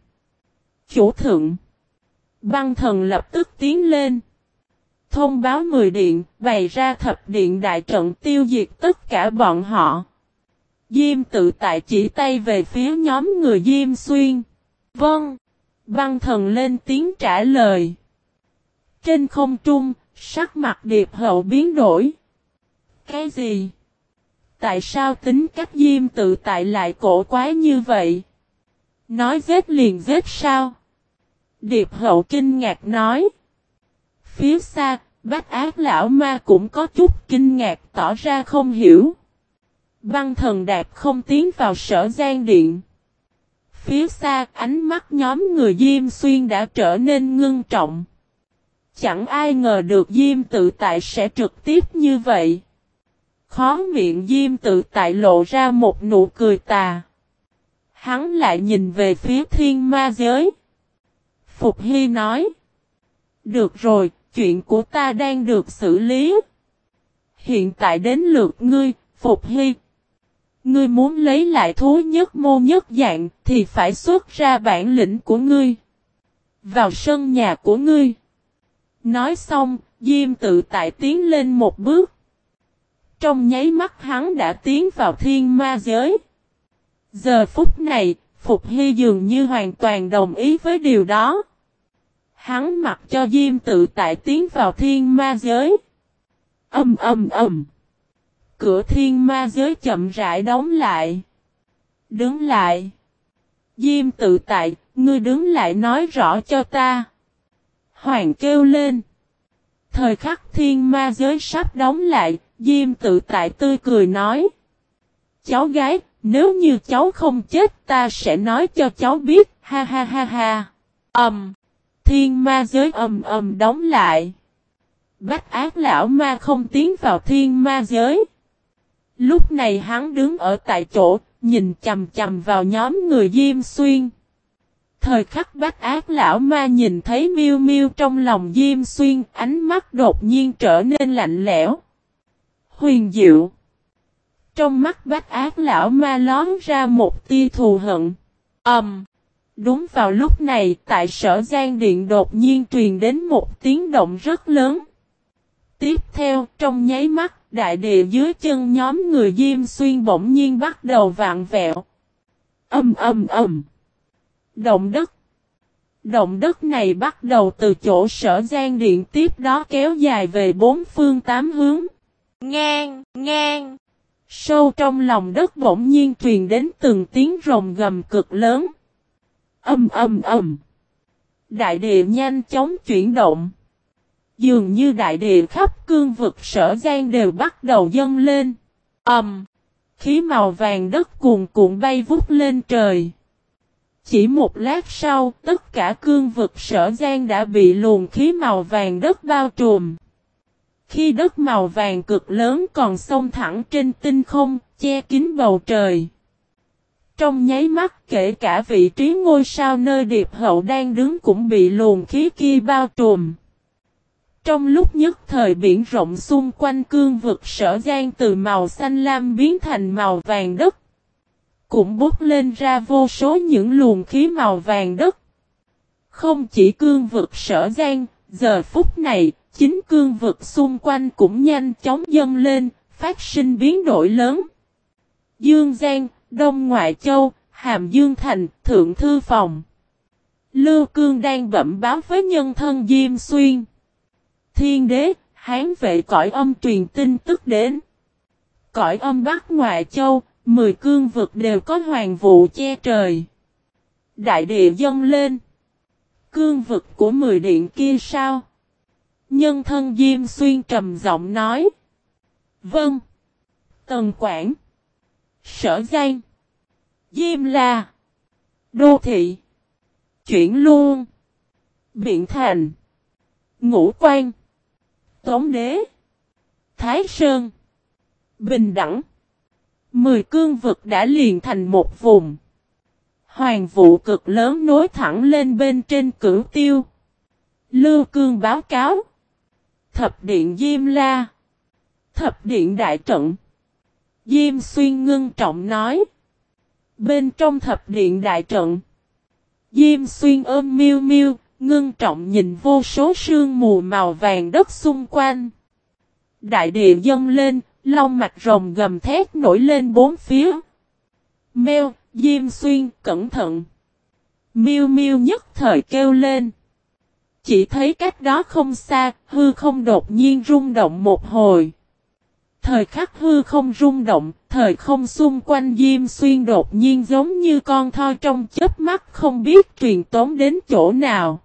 Chủ thượng. Băng thần lập tức tiến lên. Thông báo 10 điện, bày ra thập điện đại trận tiêu diệt tất cả bọn họ. Diêm tự tại chỉ tay về phía nhóm người Diêm Xuyên. Vâng. Băng thần lên tiếng trả lời. Trên không trung, sắc mặt điệp hậu biến đổi. Cái gì? Tại sao tính cách Diêm tự tại lại cổ quái như vậy? Nói vết liền vết sao? Điệp hậu kinh ngạc nói. Phía xa, bách ác lão ma cũng có chút kinh ngạc tỏ ra không hiểu. Băng thần đạp không tiến vào sở gian điện. Phía xa ánh mắt nhóm người Diêm Xuyên đã trở nên ngưng trọng. Chẳng ai ngờ được Diêm tự tại sẽ trực tiếp như vậy. Khó miệng Diêm tự tại lộ ra một nụ cười tà. Hắn lại nhìn về phía thiên ma giới. Phục Hy nói. Được rồi, chuyện của ta đang được xử lý. Hiện tại đến lượt ngươi, Phục Hy. Ngươi muốn lấy lại thú nhất mô nhất dạng thì phải xuất ra bản lĩnh của ngươi. Vào sân nhà của ngươi. Nói xong, Diêm tự tại tiến lên một bước. Trong nháy mắt hắn đã tiến vào thiên ma giới. Giờ phút này, Phục Hy dường như hoàn toàn đồng ý với điều đó. Hắn mặc cho Diêm tự tại tiến vào thiên ma giới. Âm âm âm. Cửa thiên ma giới chậm rãi đóng lại. Đứng lại. Diêm tự tại, ngươi đứng lại nói rõ cho ta. Hoàng kêu lên. Thời khắc thiên ma giới sắp đóng lại, Diêm tự tại tươi cười nói. Cháu gái, nếu như cháu không chết ta sẽ nói cho cháu biết, ha ha ha ha. Âm. Um, thiên ma giới ầm ầm đóng lại. Bách ác lão ma không tiến vào thiên ma giới. Lúc này hắn đứng ở tại chỗ, nhìn chầm chầm vào nhóm người Diêm Xuyên. Thời khắc bách ác lão ma nhìn thấy miêu miêu trong lòng Diêm Xuyên, ánh mắt đột nhiên trở nên lạnh lẽo. Huyền diệu. Trong mắt bách ác lão ma lón ra một tia thù hận. Ẩm. Um, đúng vào lúc này, tại sở gian điện đột nhiên truyền đến một tiếng động rất lớn. Tiếp theo, trong nháy mắt, đại địa dưới chân nhóm người Diêm Xuyên bỗng nhiên bắt đầu vạn vẹo. Âm âm âm. Động đất. Động đất này bắt đầu từ chỗ sở gian điện tiếp đó kéo dài về bốn phương tám hướng. Ngang, ngang. Sâu trong lòng đất bỗng nhiên truyền đến từng tiếng rồng gầm cực lớn. Âm âm âm. Đại địa nhanh chóng chuyển động. Dường như đại địa khắp cương vực sở gian đều bắt đầu dâng lên. âm khí màu vàng đất cuồn cuộn bay vút lên trời. Chỉ một lát sau, tất cả cương vực sở gian đã bị luồng khí màu vàng đất bao trùm. Khi đất màu vàng cực lớn còn sông thẳng trên tinh không, che kín bầu trời. Trong nháy mắt kể cả vị trí ngôi sao nơi điệp hậu đang đứng cũng bị luồng khí kia bao trùm. Trong lúc nhất thời biển rộng xung quanh cương vực sở gian từ màu xanh lam biến thành màu vàng đất. Cũng bút lên ra vô số những luồng khí màu vàng đất. Không chỉ cương vực sở gian, giờ phút này, chính cương vực xung quanh cũng nhanh chóng dâng lên, phát sinh biến đổi lớn. Dương Giang, Đông Ngoại Châu, Hàm Dương Thành, Thượng Thư Phòng. Lưu Cương đang bẩm báo với nhân thân Diêm Xuyên. Thiên đế, hán vệ cõi âm truyền tin tức đến. Cõi âm Bắc Ngoại Châu, mười cương vực đều có hoàng vụ che trời. Đại địa dâng lên. Cương vực của mười điện kia sao? Nhân thân Diêm Xuyên trầm giọng nói. Vâng. Tần Quảng. Sở Giang. Diêm La. Đô Thị. Chuyển luôn. Biện Thành. Ngũ Quan. Tống Đế. Thái Sơn. Bình Đẳng. Mười cương vực đã liền thành một vùng. Hoàng vụ cực lớn nối thẳng lên bên trên cửu tiêu. Lưu cương báo cáo. Thập điện Diêm La. Thập điện Đại Trận. Diêm Xuyên ngưng trọng nói. Bên trong thập điện Đại Trận. Diêm Xuyên ôm miêu miêu, ngưng trọng nhìn vô số sương mù màu vàng đất xung quanh. Đại địa dâng lên, long mạch rồng gầm thét nổi lên bốn phía. Mèo, Diêm Xuyên, cẩn thận. Miêu miêu nhất thời kêu lên. Chỉ thấy cách đó không xa, hư không đột nhiên rung động một hồi. Thời khắc hư không rung động, thời không xung quanh Diêm Xuyên đột nhiên giống như con thoi trong chớp mắt không biết truyền tống đến chỗ nào.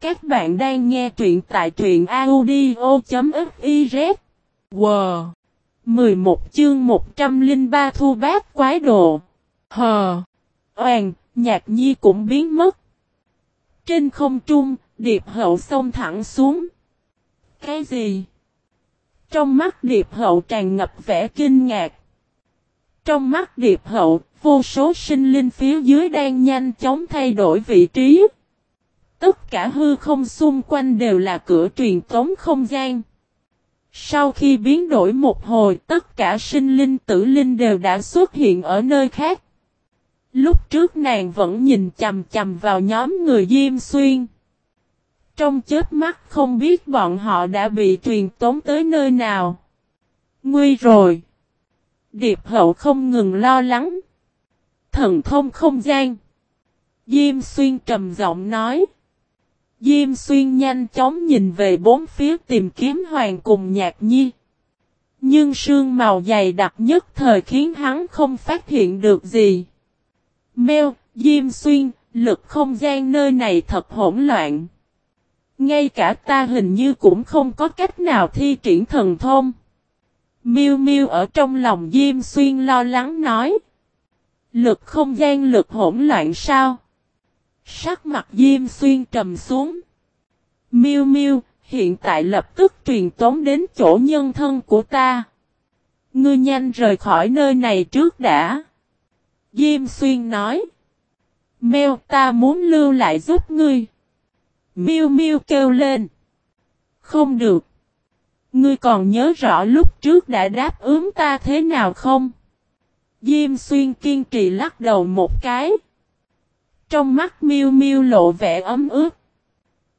Các bạn đang nghe truyện tại truyện audio.fiz. Wow! 11 chương 103 thu bát quái đồ. Hờ! Oàn, nhạc nhi cũng biến mất. Trên không trung, điệp hậu xông thẳng xuống. Cái gì? Trong mắt điệp hậu tràn ngập vẻ kinh ngạc. Trong mắt điệp hậu, vô số sinh linh phía dưới đang nhanh chóng thay đổi vị trí. Tất cả hư không xung quanh đều là cửa truyền tống không gian. Sau khi biến đổi một hồi tất cả sinh linh tử linh đều đã xuất hiện ở nơi khác. Lúc trước nàng vẫn nhìn chầm chầm vào nhóm người Diêm Xuyên. Trong chết mắt không biết bọn họ đã bị truyền tống tới nơi nào. Nguy rồi. Điệp hậu không ngừng lo lắng. Thần thông không gian. Diêm xuyên trầm giọng nói. Diêm xuyên nhanh chóng nhìn về bốn phía tìm kiếm hoàng cùng nhạc nhi. Nhưng sương màu dày đặc nhất thời khiến hắn không phát hiện được gì. Mèo, Diêm Xuyên, lực không gian nơi này thật hỗn loạn. Ngay cả ta hình như cũng không có cách nào thi triển thần thông. Miêu Miêu ở trong lòng Diêm Xuyên lo lắng nói. Lực không gian lực hỗn loạn sao? Sắc mặt Diêm Xuyên trầm xuống. Miêu Miêu, hiện tại lập tức truyền tống đến chỗ nhân thân của ta. Ngươi nhanh rời khỏi nơi này trước đã. Diêm Xuyên nói. Mèo ta muốn lưu lại giúp ngươi. Miêu Miêu kêu lên. Không được. Ngươi còn nhớ rõ lúc trước đã đáp ứng ta thế nào không? Diêm Xuyên kiên trì lắc đầu một cái. Trong mắt Miêu Miêu lộ vẻ ấm ướt.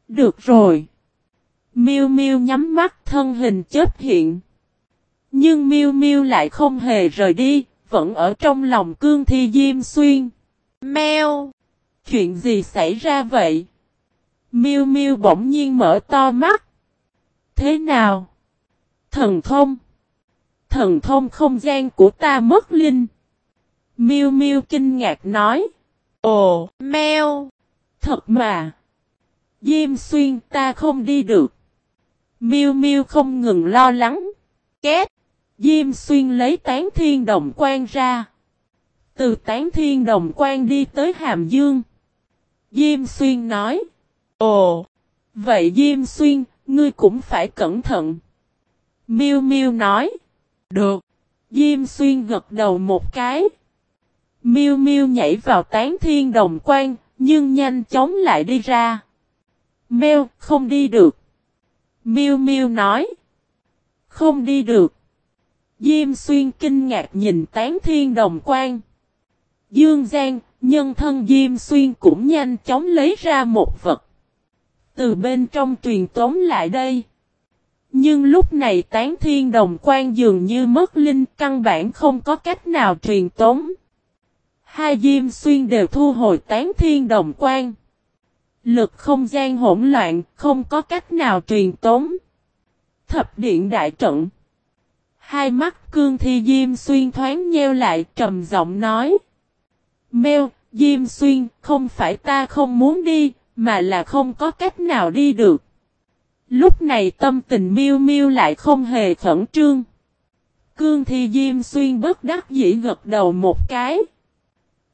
Được rồi. Miêu Miêu nhắm mắt thân hình chết hiện. Nhưng Miêu Miêu lại không hề rời đi, vẫn ở trong lòng cương thi Diêm Xuyên. Mèo! Chuyện gì xảy ra vậy? Miêu Miêu bỗng nhiên mở to mắt. Thế nào? Thần thông! Thần thông không gian của ta mất linh. Miêu Miêu kinh ngạc nói. Ồ, meo Thật mà! Diêm xuyên ta không đi được. Miêu Miêu không ngừng lo lắng. Két! Diêm xuyên lấy tán thiên đồng quan ra. Từ tán thiên đồng quan đi tới Hàm Dương. Diêm xuyên nói. Ồ! Vậy Diêm xuyên, ngươi cũng phải cẩn thận. Miêu Miêu nói. Được. Diêm xuyên gật đầu một cái. Miêu Miêu nhảy vào tán thiên đồng quan, nhưng nhanh chóng lại đi ra. Mêu, không đi được. Miêu Miêu nói. Không đi được. Diêm xuyên kinh ngạc nhìn tán thiên đồng quan. Dương Giang, nhân thân Diêm xuyên cũng nhanh chóng lấy ra một vật. Từ bên trong truyền tống lại đây. Nhưng lúc này tán thiên đồng quan dường như mất linh căn bản không có cách nào truyền tống. Hai Diêm xuyên đều thu hồi tán thiên đồng quan. Lực không gian hỗn loạn, không có cách nào truyền tống. Thập điện đại trận. Hai mắt cương thi Diêm Xuyên thoáng nheo lại trầm giọng nói. Mêu, Diêm Xuyên, không phải ta không muốn đi, mà là không có cách nào đi được. Lúc này tâm tình miêu miêu lại không hề khẩn trương. Cương thi Diêm Xuyên bất đắc dĩ gật đầu một cái.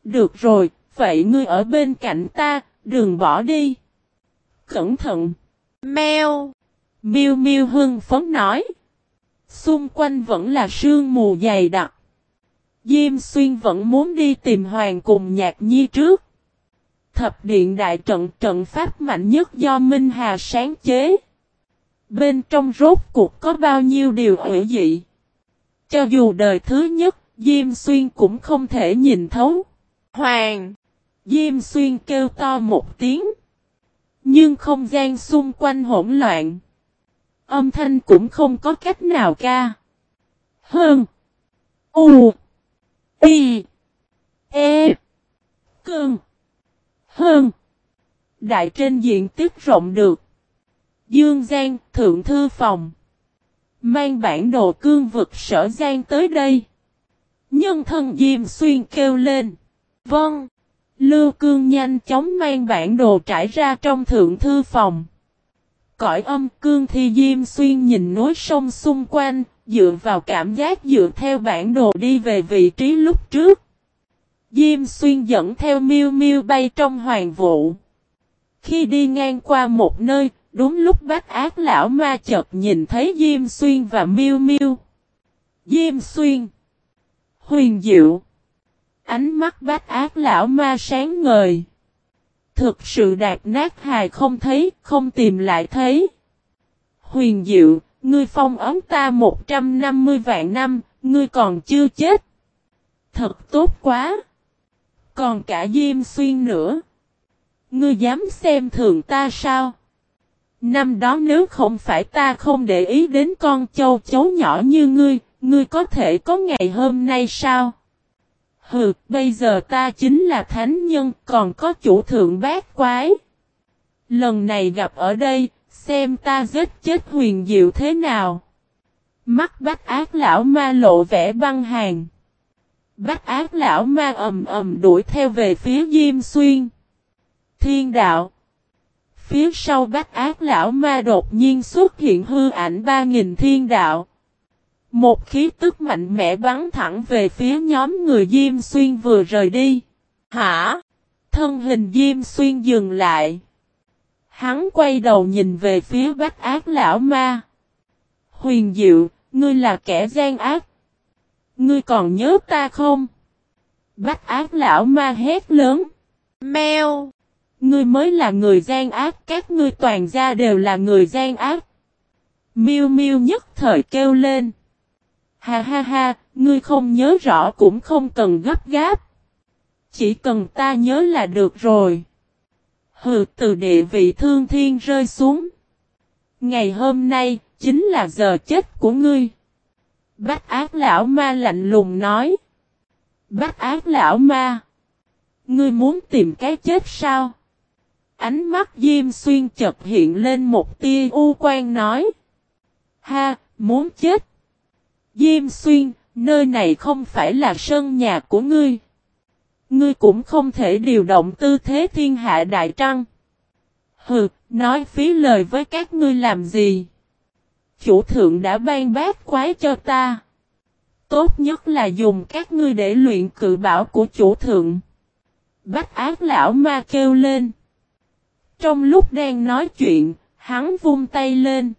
Được rồi, vậy ngươi ở bên cạnh ta, đừng bỏ đi. Cẩn thận. Mèo. Miêu miêu hưng phấn nói. Xung quanh vẫn là sương mù dày đặc. Diêm xuyên vẫn muốn đi tìm hoàng cùng nhạc nhi trước. Thập điện đại trận trận pháp mạnh nhất do Minh Hà sáng chế. Bên trong rốt cuộc có bao nhiêu điều hữu dị. Cho dù đời thứ nhất, Diêm Xuyên cũng không thể nhìn thấu. Hoàng! Diêm Xuyên kêu to một tiếng. Nhưng không gian xung quanh hỗn loạn. Âm thanh cũng không có cách nào ca. Hơn. U. Y. E. Cương. Hơn. Đại trên diện tích rộng được. Dương Giang, Thượng Thư Phòng. Mang bản đồ cương vực sở Giang tới đây. Nhân thân Diêm Xuyên kêu lên. Vâng. Lưu Cương nhanh chóng mang bản đồ trải ra trong Thượng Thư Phòng. Cõi âm cương thi diêm xuyên nhìn núi sông xung quanh, dựa vào cảm giác dựa theo bản đồ đi về vị trí lúc trước. Diêm xuyên dẫn theo miêu miêu bay trong hoàng vụ. Khi đi ngang qua một nơi, đúng lúc bác ác lão ma chợt nhìn thấy Diêm xuyên và miêu miêu. Diêm xuyên. Huyền diệu. Ánh mắt bác ác lão ma sáng ngời. Thực sự đạt nát hài không thấy, không tìm lại thấy. Huyền diệu, ngươi phong ấm ta 150 vạn năm, ngươi còn chưa chết. Thật tốt quá. Còn cả Diêm Xuyên nữa. Ngươi dám xem thường ta sao? Năm đó nếu không phải ta không để ý đến con châu chấu nhỏ như ngươi, ngươi có thể có ngày hôm nay sao? Hừ, bây giờ ta chính là thánh nhân, còn có chủ thượng bát quái. Lần này gặp ở đây, xem ta giết chết huyền diệu thế nào. Mắt bách ác lão ma lộ vẻ băng hàng. Bách ác lão ma ầm ầm đuổi theo về phía Diêm Xuyên. Thiên đạo. Phía sau bách ác lão ma đột nhiên xuất hiện hư ảnh ba nghìn thiên đạo. Một khí tức mạnh mẽ bắn thẳng về phía nhóm người Diêm Xuyên vừa rời đi. Hả? Thân hình Diêm Xuyên dừng lại. Hắn quay đầu nhìn về phía bách ác lão ma. Huyền Diệu, ngươi là kẻ gian ác. Ngươi còn nhớ ta không? Bách ác lão ma hét lớn. Mèo! Ngươi mới là người gian ác, các ngươi toàn gia đều là người gian ác. Miêu miêu nhất thời kêu lên. Ha ha ha, ngươi không nhớ rõ cũng không cần gấp gáp. Chỉ cần ta nhớ là được rồi. Hừ từ địa vị thương thiên rơi xuống. Ngày hôm nay, chính là giờ chết của ngươi. Bách ác lão ma lạnh lùng nói. Bách ác lão ma. Ngươi muốn tìm cái chết sao? Ánh mắt Diêm Xuyên chợt hiện lên một tia u quan nói. Ha, muốn chết. Diêm Xuyên, nơi này không phải là sân nhà của ngươi. Ngươi cũng không thể điều động tư thế thiên hạ đại trăng. Hừ, nói phí lời với các ngươi làm gì? Chủ thượng đã ban bát quái cho ta. Tốt nhất là dùng các ngươi để luyện cự bảo của chủ thượng. Bách ác lão ma kêu lên. Trong lúc đang nói chuyện, hắn vung tay lên.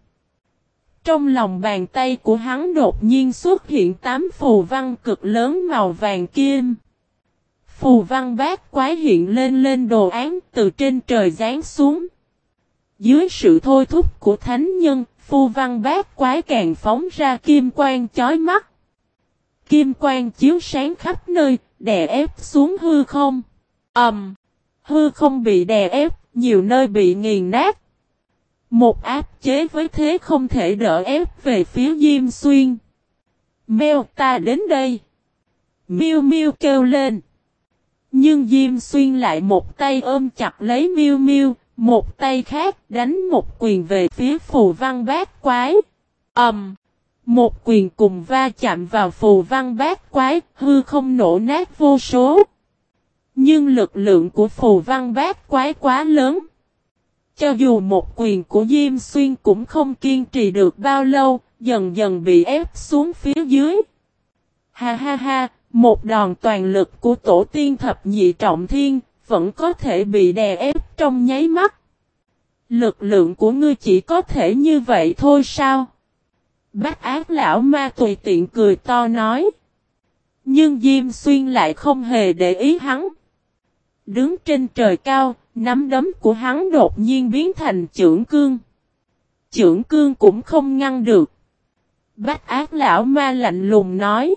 Trong lòng bàn tay của hắn đột nhiên xuất hiện tám phù văn cực lớn màu vàng kim. Phù văn bát quái hiện lên lên đồ án từ trên trời giáng xuống. Dưới sự thôi thúc của thánh nhân, Phu văn bát quái càng phóng ra kim quang chói mắt. Kim quang chiếu sáng khắp nơi, đè ép xuống hư không. ầm, um, Hư không bị đè ép, nhiều nơi bị nghiền nát. Một áp chế với thế không thể đỡ ép về phía Diêm Xuyên. Mèo ta đến đây. Miu Miu kêu lên. Nhưng Diêm Xuyên lại một tay ôm chặt lấy Miu Miu, một tay khác đánh một quyền về phía phù văn bát quái. Ầm. Um, một quyền cùng va chạm vào phù văn bát quái, hư không nổ nát vô số. Nhưng lực lượng của phù văn bát quái quá lớn. Cho dù một quyền của Diêm Xuyên cũng không kiên trì được bao lâu, dần dần bị ép xuống phía dưới. Ha ha ha, một đòn toàn lực của tổ tiên thập nhị trọng thiên, vẫn có thể bị đè ép trong nháy mắt. Lực lượng của ngươi chỉ có thể như vậy thôi sao? Bác ác lão ma tùy tiện cười to nói. Nhưng Diêm Xuyên lại không hề để ý hắn. Đứng trên trời cao, nắm đấm của hắn đột nhiên biến thành trưởng cương. Trưởng cương cũng không ngăn được. Bách ác lão ma lạnh lùng nói.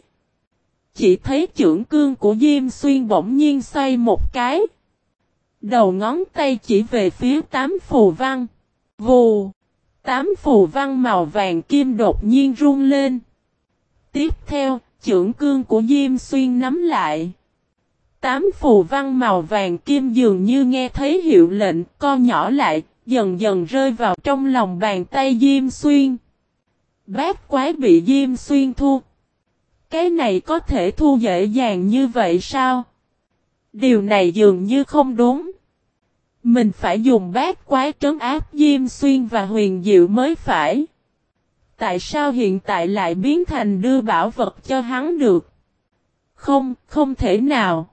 Chỉ thấy trưởng cương của Diêm Xuyên bỗng nhiên xoay một cái. Đầu ngón tay chỉ về phía tám phù văn. Vù. Tám phù văn màu vàng kim đột nhiên rung lên. Tiếp theo, trưởng cương của Diêm Xuyên nắm lại. Tám phù văn màu vàng kim dường như nghe thấy hiệu lệnh, co nhỏ lại, dần dần rơi vào trong lòng bàn tay Diêm Xuyên. Bát quái bị Diêm Xuyên thu. Cái này có thể thu dễ dàng như vậy sao? Điều này dường như không đúng. Mình phải dùng bát quái trấn áp Diêm Xuyên và huyền diệu mới phải. Tại sao hiện tại lại biến thành đưa bảo vật cho hắn được? Không, không thể nào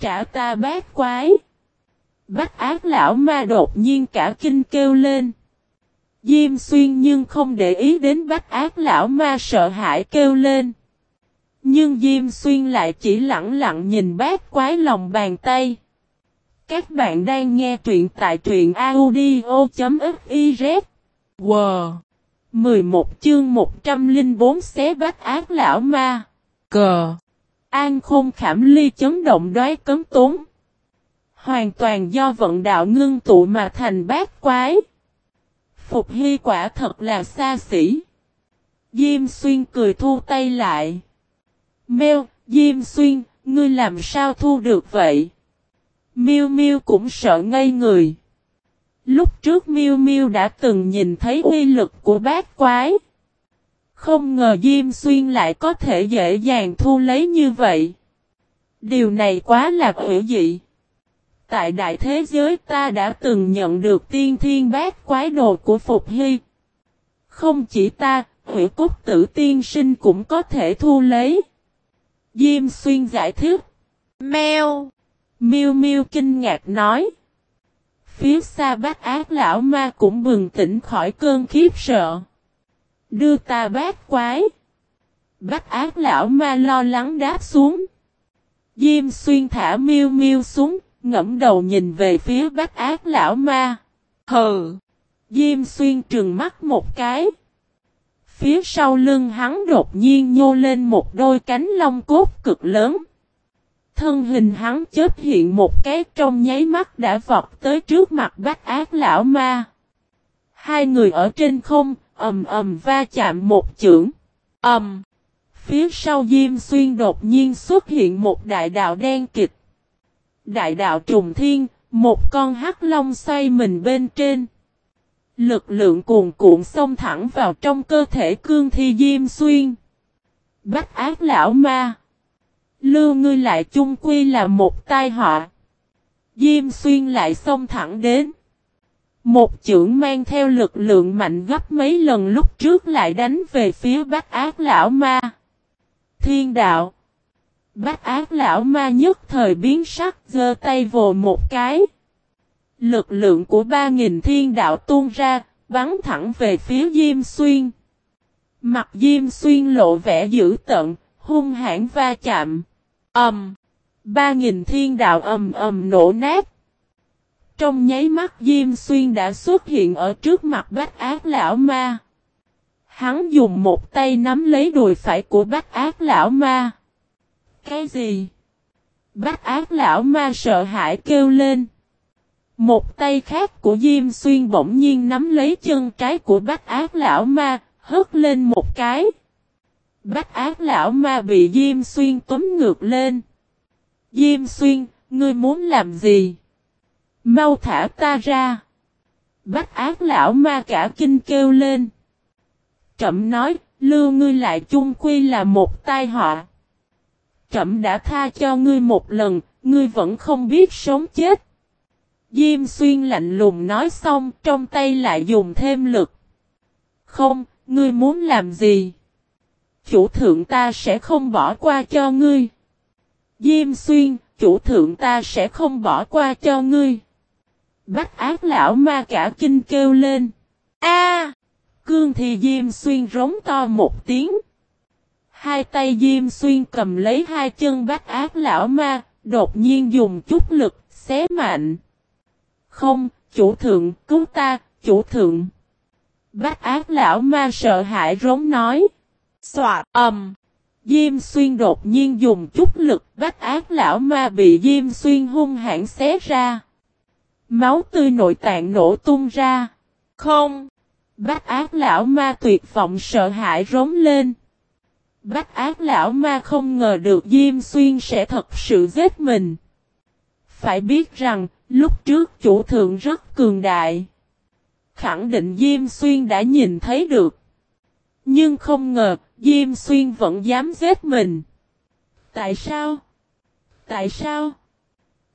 trả ta bát quái. Bách ác lão ma đột nhiên cả kinh kêu lên. Diêm xuyên nhưng không để ý đến bách ác lão ma sợ hãi kêu lên. Nhưng Diêm xuyên lại chỉ lặng lặng nhìn bát quái lòng bàn tay. Các bạn đang nghe truyện tại truyện audio.fiz. Wow! 11 chương 104 xé bách ác lão ma. Cờ! An khôn khảm ly chấn động đoái cấm tốn. Hoàn toàn do vận đạo ngưng tụ mà thành bát quái. Phục hy quả thật là xa xỉ. Diêm xuyên cười thu tay lại. Mêu, Diêm xuyên, ngươi làm sao thu được vậy? Miêu Miêu cũng sợ ngây người. Lúc trước Miêu Miêu đã từng nhìn thấy uy lực của bát quái. Không ngờ Diêm Xuyên lại có thể dễ dàng thu lấy như vậy. Điều này quá là quỷ dị. Tại đại thế giới ta đã từng nhận được tiên thiên bát quái đồ của Phục Hy. Không chỉ ta, hủy cốt tử tiên sinh cũng có thể thu lấy. Diêm xuyên giải thích. Mèo. Miu Miu kinh ngạc nói. Phía xa bác ác lão ma cũng bừng tỉnh khỏi cơn khiếp sợ. Đưa ta bác quái. Bác ác lão ma lo lắng đáp xuống. Diêm xuyên thả miêu miêu xuống, ngẫm đầu nhìn về phía bác ác lão ma. Hờ! Diêm xuyên trừng mắt một cái. Phía sau lưng hắn đột nhiên nhô lên một đôi cánh lông cốt cực lớn. Thân hình hắn chết hiện một cái trong nháy mắt đã vọt tới trước mặt bát ác lão ma. Hai người ở trên không, ầm ầm va chạm một chưởng. ầm. Phía sau Diêm Xuyên đột nhiên xuất hiện một đại đạo đen kịch. Đại đạo trùng thiên, một con hắc long xoay mình bên trên. Lực lượng cuồn cuộn xông thẳng vào trong cơ thể cương thi Diêm Xuyên. Bách ác lão ma. Lưu ngươi lại chung quy là một tai họa. Diêm Xuyên lại xông thẳng đến. Một chưởng mang theo lực lượng mạnh gấp mấy lần lúc trước lại đánh về phía bách ác lão ma. Thiên đạo. Bách ác lão ma nhất thời biến sắc, giơ tay vồ một cái. Lực lượng của ba nghìn thiên đạo tuôn ra, bắn thẳng về phía Diêm Xuyên. Mặt Diêm Xuyên lộ vẻ dữ tận, hung hãn va chạm. Ầm. ba nghìn thiên đạo ầm ầm nổ nát. Trong nháy mắt Diêm Xuyên đã xuất hiện ở trước mặt bách ác lão ma. Hắn dùng một tay nắm lấy đùi phải của bách ác lão ma. Cái gì? Bách ác lão ma sợ hãi kêu lên. Một tay khác của Diêm Xuyên bỗng nhiên nắm lấy chân trái của bách ác lão ma, hất lên một cái. Bách ác lão ma bị Diêm Xuyên túm ngược lên. Diêm Xuyên, ngươi muốn làm gì? Mau thả ta ra. Bách ác lão ma cả kinh kêu lên. Trậm nói, lưu ngươi lại chung quy là một tai họa. Trậm đã tha cho ngươi một lần, ngươi vẫn không biết sống chết. Diêm xuyên lạnh lùng nói xong, trong tay lại dùng thêm lực. Không, ngươi muốn làm gì? Chủ thượng ta sẽ không bỏ qua cho ngươi. Diêm xuyên, chủ thượng ta sẽ không bỏ qua cho ngươi. Bách ác lão ma cả kinh kêu lên. A! cương thì Diêm Xuyên rống to một tiếng. Hai tay Diêm Xuyên cầm lấy hai chân bách ác lão ma, đột nhiên dùng chút lực, xé mạnh. Không, chủ thượng, cứu ta, chủ thượng. Bách ác lão ma sợ hãi rống nói. Xoạt ầm. Diêm xuyên đột nhiên dùng chút lực bách ác lão ma bị Diêm xuyên hung hãn xé ra. Máu tươi nội tạng nổ tung ra. Không. Bách ác lão ma tuyệt vọng sợ hãi rống lên. Bách ác lão ma không ngờ được Diêm Xuyên sẽ thật sự giết mình. Phải biết rằng, lúc trước chủ thượng rất cường đại. Khẳng định Diêm Xuyên đã nhìn thấy được. Nhưng không ngờ, Diêm Xuyên vẫn dám giết mình. Tại sao? Tại sao?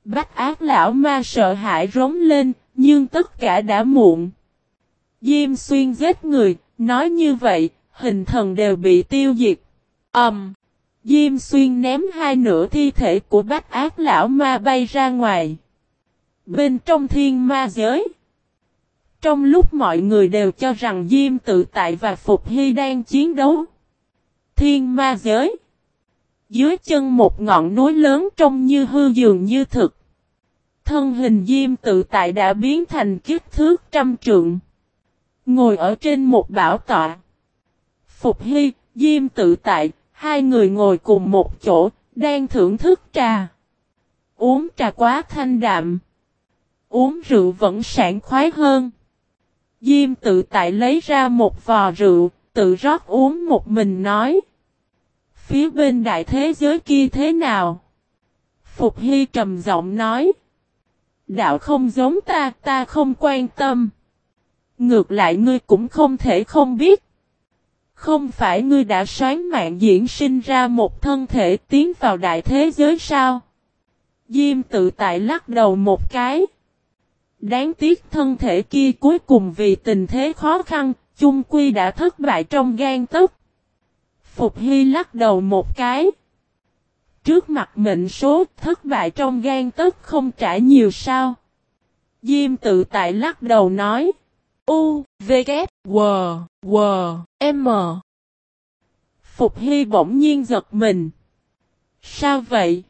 Bách ác lão ma sợ hãi rống lên, nhưng tất cả đã muộn. Diêm xuyên giết người, nói như vậy, hình thần đều bị tiêu diệt. Ẩm! Um, Diêm xuyên ném hai nửa thi thể của bác ác lão ma bay ra ngoài. Bên trong thiên ma giới. Trong lúc mọi người đều cho rằng Diêm tự tại và Phục Hy đang chiến đấu. Thiên ma giới. Dưới chân một ngọn núi lớn trông như hư dường như thực. Thân hình Diêm tự tại đã biến thành kích thước trăm trượng. Ngồi ở trên một bảo tọa. Phục Hy, Diêm tự tại, hai người ngồi cùng một chỗ, đang thưởng thức trà. Uống trà quá thanh đạm. Uống rượu vẫn sảng khoái hơn. Diêm tự tại lấy ra một vò rượu, tự rót uống một mình nói. Phía bên đại thế giới kia thế nào? Phục Hy trầm giọng nói. Đạo không giống ta, ta không quan tâm. Ngược lại ngươi cũng không thể không biết. Không phải ngươi đã xoán mạng diễn sinh ra một thân thể tiến vào đại thế giới sao? Diêm tự tại lắc đầu một cái. Đáng tiếc thân thể kia cuối cùng vì tình thế khó khăn, chung quy đã thất bại trong gan tức. Phục Hy lắc đầu một cái. Trước mặt mệnh số thất bại trong gan tức không trả nhiều sao. Diêm tự tại lắc đầu nói. U, V, K, W, W, M. Phục Hy bỗng nhiên giật mình. Sao vậy?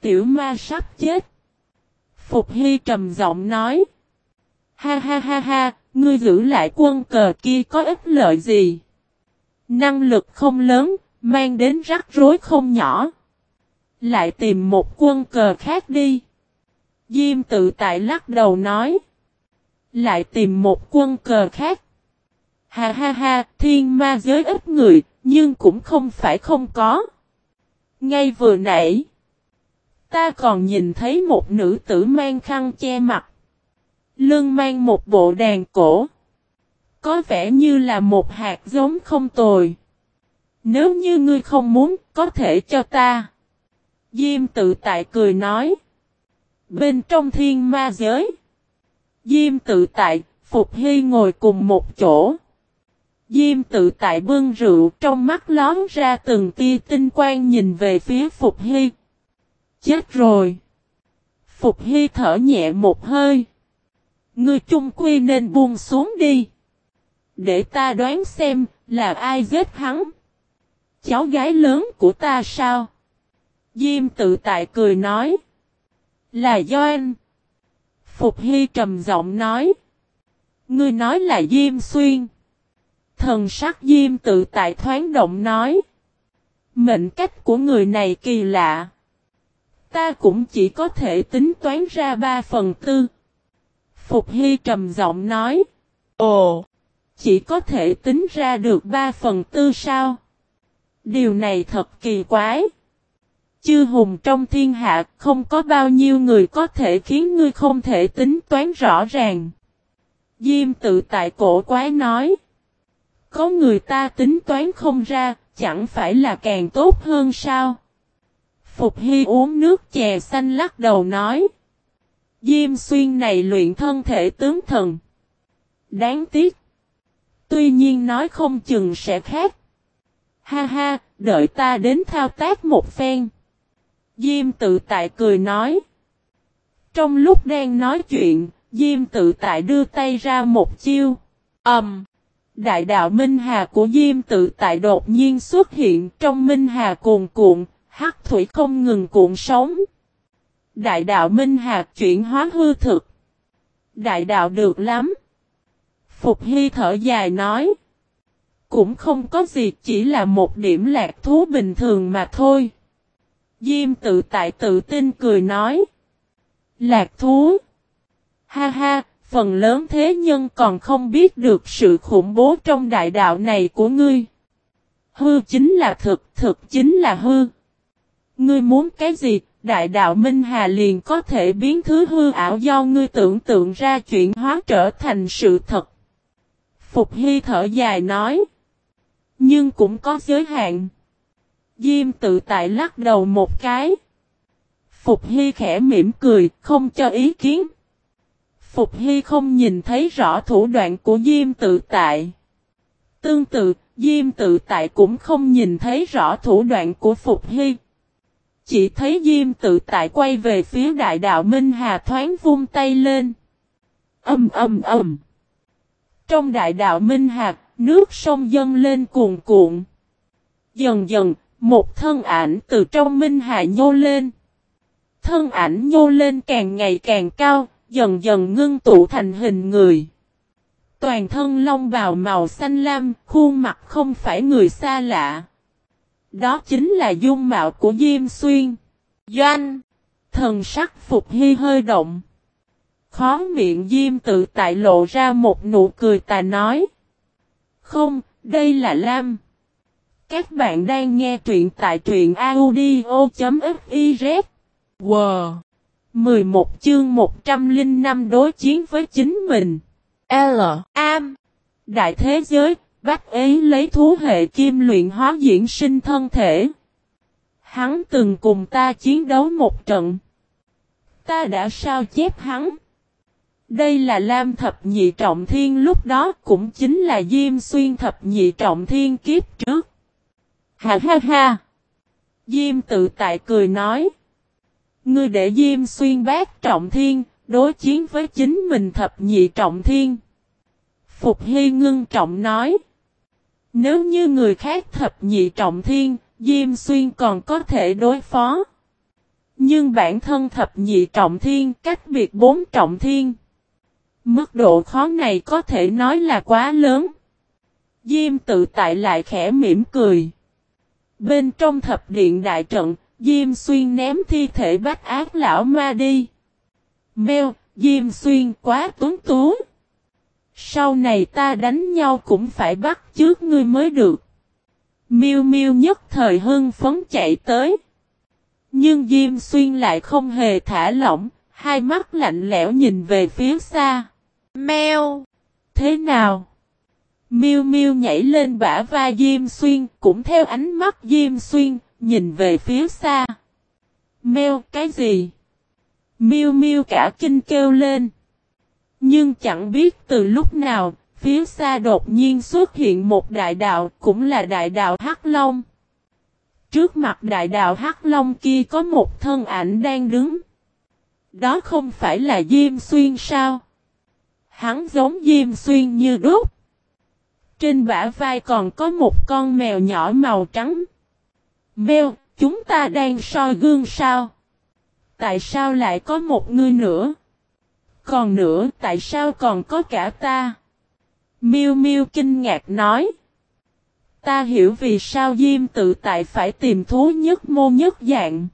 Tiểu ma sắp chết. Phục Hy trầm giọng nói. Ha ha ha ha, ngươi giữ lại quân cờ kia có ích lợi gì? Năng lực không lớn, mang đến rắc rối không nhỏ. Lại tìm một quân cờ khác đi. Diêm tự tại lắc đầu nói. Lại tìm một quân cờ khác. Ha ha ha, thiên ma giới ít người, nhưng cũng không phải không có. Ngay vừa nãy, ta còn nhìn thấy một nữ tử mang khăn che mặt. Lưng mang một bộ đàn cổ. Có vẻ như là một hạt giống không tồi. Nếu như ngươi không muốn, có thể cho ta. Diêm tự tại cười nói. Bên trong thiên ma giới. Diêm tự tại, Phục Hy ngồi cùng một chỗ. Diêm tự tại bưng rượu trong mắt lón ra từng tia tinh quang nhìn về phía Phục Hy. Chết rồi. Phục Hy thở nhẹ một hơi. Ngươi chung quy nên buông xuống đi. Để ta đoán xem là ai giết hắn. Cháu gái lớn của ta sao? Diêm tự tại cười nói. Là do anh. Phục Hy trầm giọng nói. Ngươi nói là Diêm Xuyên. Thần sắc Diêm tự tại thoáng động nói. Mệnh cách của người này kỳ lạ. Ta cũng chỉ có thể tính toán ra ba phần tư. Phục Hy trầm giọng nói. Ồ! Chỉ có thể tính ra được ba phần tư sao? Điều này thật kỳ quái. Chư hùng trong thiên hạ không có bao nhiêu người có thể khiến ngươi không thể tính toán rõ ràng. Diêm tự tại cổ quái nói. Có người ta tính toán không ra, chẳng phải là càng tốt hơn sao? Phục Hy uống nước chè xanh lắc đầu nói. Diêm xuyên này luyện thân thể tướng thần. Đáng tiếc. Tuy nhiên nói không chừng sẽ khác. Ha ha, đợi ta đến thao tác một phen. Diêm tự tại cười nói. Trong lúc đang nói chuyện, Diêm tự tại đưa tay ra một chiêu. Ẩm. Um, đại đạo Minh Hà của Diêm tự tại đột nhiên xuất hiện trong Minh Hà cuồn cuộn, hắc thủy không ngừng cuộn sống. Đại đạo Minh Hà chuyển hóa hư thực. Đại đạo được lắm. Phục Hy thở dài nói. Cũng không có gì chỉ là một điểm lạc thú bình thường mà thôi. Diêm tự tại tự tin cười nói. Lạc thú. Ha ha, phần lớn thế nhân còn không biết được sự khủng bố trong đại đạo này của ngươi. Hư chính là thực, thực chính là hư. Ngươi muốn cái gì, đại đạo Minh Hà liền có thể biến thứ hư ảo do ngươi tưởng tượng ra chuyển hóa trở thành sự thật. Phục Hy thở dài nói. Nhưng cũng có giới hạn. Diêm tự tại lắc đầu một cái. Phục Hy khẽ mỉm cười, không cho ý kiến. Phục Hy không nhìn thấy rõ thủ đoạn của Diêm tự tại. Tương tự, Diêm tự tại cũng không nhìn thấy rõ thủ đoạn của Phục Hy. Chỉ thấy Diêm tự tại quay về phía đại đạo Minh Hà thoáng vung tay lên. Âm âm âm. Trong đại đạo Minh Hà, nước sông dâng lên cuồn cuộn. Dần dần, một thân ảnh từ trong Minh Hà nhô lên. Thân ảnh nhô lên càng ngày càng cao, dần dần ngưng tụ thành hình người. Toàn thân lông bào màu xanh lam, khuôn mặt không phải người xa lạ. Đó chính là dung mạo của Diêm Xuyên. Doanh. Thần sắc Phục Hy hơi động. Khó miệng Diêm tự tại lộ ra một nụ cười tà nói. Không, đây là Lam. Các bạn đang nghe truyện tại truyện audio.fiz Wow! 11 chương 105 đối chiến với chính mình. L. Am. Đại thế giới, bác ấy lấy thú hệ kim luyện hóa diễn sinh thân thể. Hắn từng cùng ta chiến đấu một trận. Ta đã sao chép hắn. Đây là Lam Thập Nhị Trọng Thiên lúc đó cũng chính là Diêm Xuyên Thập Nhị Trọng Thiên kiếp trước. Ha ha ha! Diêm tự tại cười nói. Ngươi để Diêm Xuyên bác Trọng Thiên, đối chiến với chính mình Thập Nhị Trọng Thiên. Phục Hy ngưng trọng nói. Nếu như người khác Thập Nhị Trọng Thiên, Diêm Xuyên còn có thể đối phó. Nhưng bản thân Thập Nhị Trọng Thiên cách biệt bốn Trọng Thiên. Mức độ khó này có thể nói là quá lớn. Diêm tự tại lại khẽ mỉm cười. Bên trong thập điện đại trận, Diêm Xuyên ném thi thể bách ác lão ma đi. Mèo, Diêm Xuyên quá tuấn tú. Sau này ta đánh nhau cũng phải bắt trước ngươi mới được. Miêu Miêu nhất thời hưng phấn chạy tới. Nhưng Diêm Xuyên lại không hề thả lỏng, hai mắt lạnh lẽo nhìn về phía xa. Mèo! Thế nào? Miêu Miêu nhảy lên bả vai Diêm Xuyên, cũng theo ánh mắt Diêm Xuyên, nhìn về phía xa. Mèo cái gì? Miêu Miêu cả kinh kêu lên. Nhưng chẳng biết từ lúc nào, phía xa đột nhiên xuất hiện một đại đạo, cũng là đại đạo Hắc Long. Trước mặt đại đạo Hắc Long kia có một thân ảnh đang đứng. Đó không phải là Diêm Xuyên sao? Hắn giống Diêm Xuyên như đúc. Trên bả vai còn có một con mèo nhỏ màu trắng. Mèo, chúng ta đang soi gương sao? Tại sao lại có một người nữa? Còn nữa, tại sao còn có cả ta? Miu Miu kinh ngạc nói. Ta hiểu vì sao Diêm tự tại phải tìm thú nhất môn nhất dạng.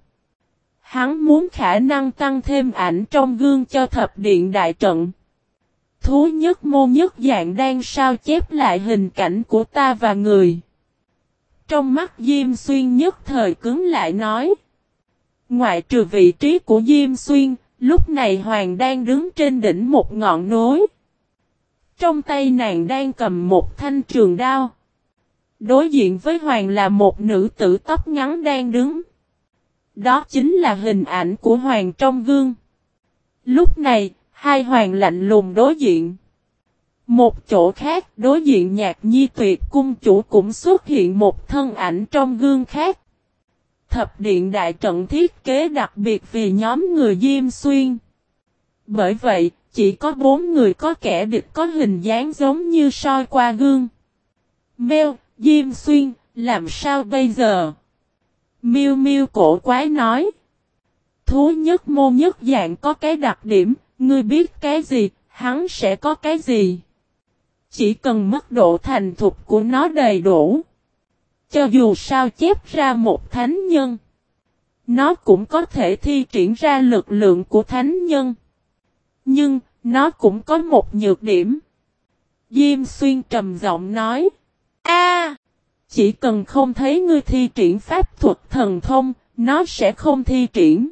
Hắn muốn khả năng tăng thêm ảnh trong gương cho thập điện đại trận. Thú nhất môn nhất dạng đang sao chép lại hình cảnh của ta và người. Trong mắt Diêm Xuyên nhất thời cứng lại nói. Ngoại trừ vị trí của Diêm Xuyên, lúc này Hoàng đang đứng trên đỉnh một ngọn núi. Trong tay nàng đang cầm một thanh trường đao. Đối diện với Hoàng là một nữ tử tóc ngắn đang đứng. Đó chính là hình ảnh của Hoàng trong gương. Lúc này, hai Hoàng lạnh lùng đối diện. Một chỗ khác, đối diện nhạc nhi tuyệt cung chủ cũng xuất hiện một thân ảnh trong gương khác. Thập điện đại trận thiết kế đặc biệt vì nhóm người Diêm Xuyên. Bởi vậy, chỉ có bốn người có kẻ địch có hình dáng giống như soi qua gương. Mèo, Diêm Xuyên, làm sao bây giờ? Miêu Miêu cổ quái nói. Thú nhất môn nhất dạng có cái đặc điểm, ngươi biết cái gì, hắn sẽ có cái gì. Chỉ cần mức độ thành thục của nó đầy đủ. Cho dù sao chép ra một thánh nhân. Nó cũng có thể thi triển ra lực lượng của thánh nhân. Nhưng, nó cũng có một nhược điểm. Diêm xuyên trầm giọng nói. A, Chỉ cần không thấy ngươi thi triển pháp thuật thần thông, nó sẽ không thi triển.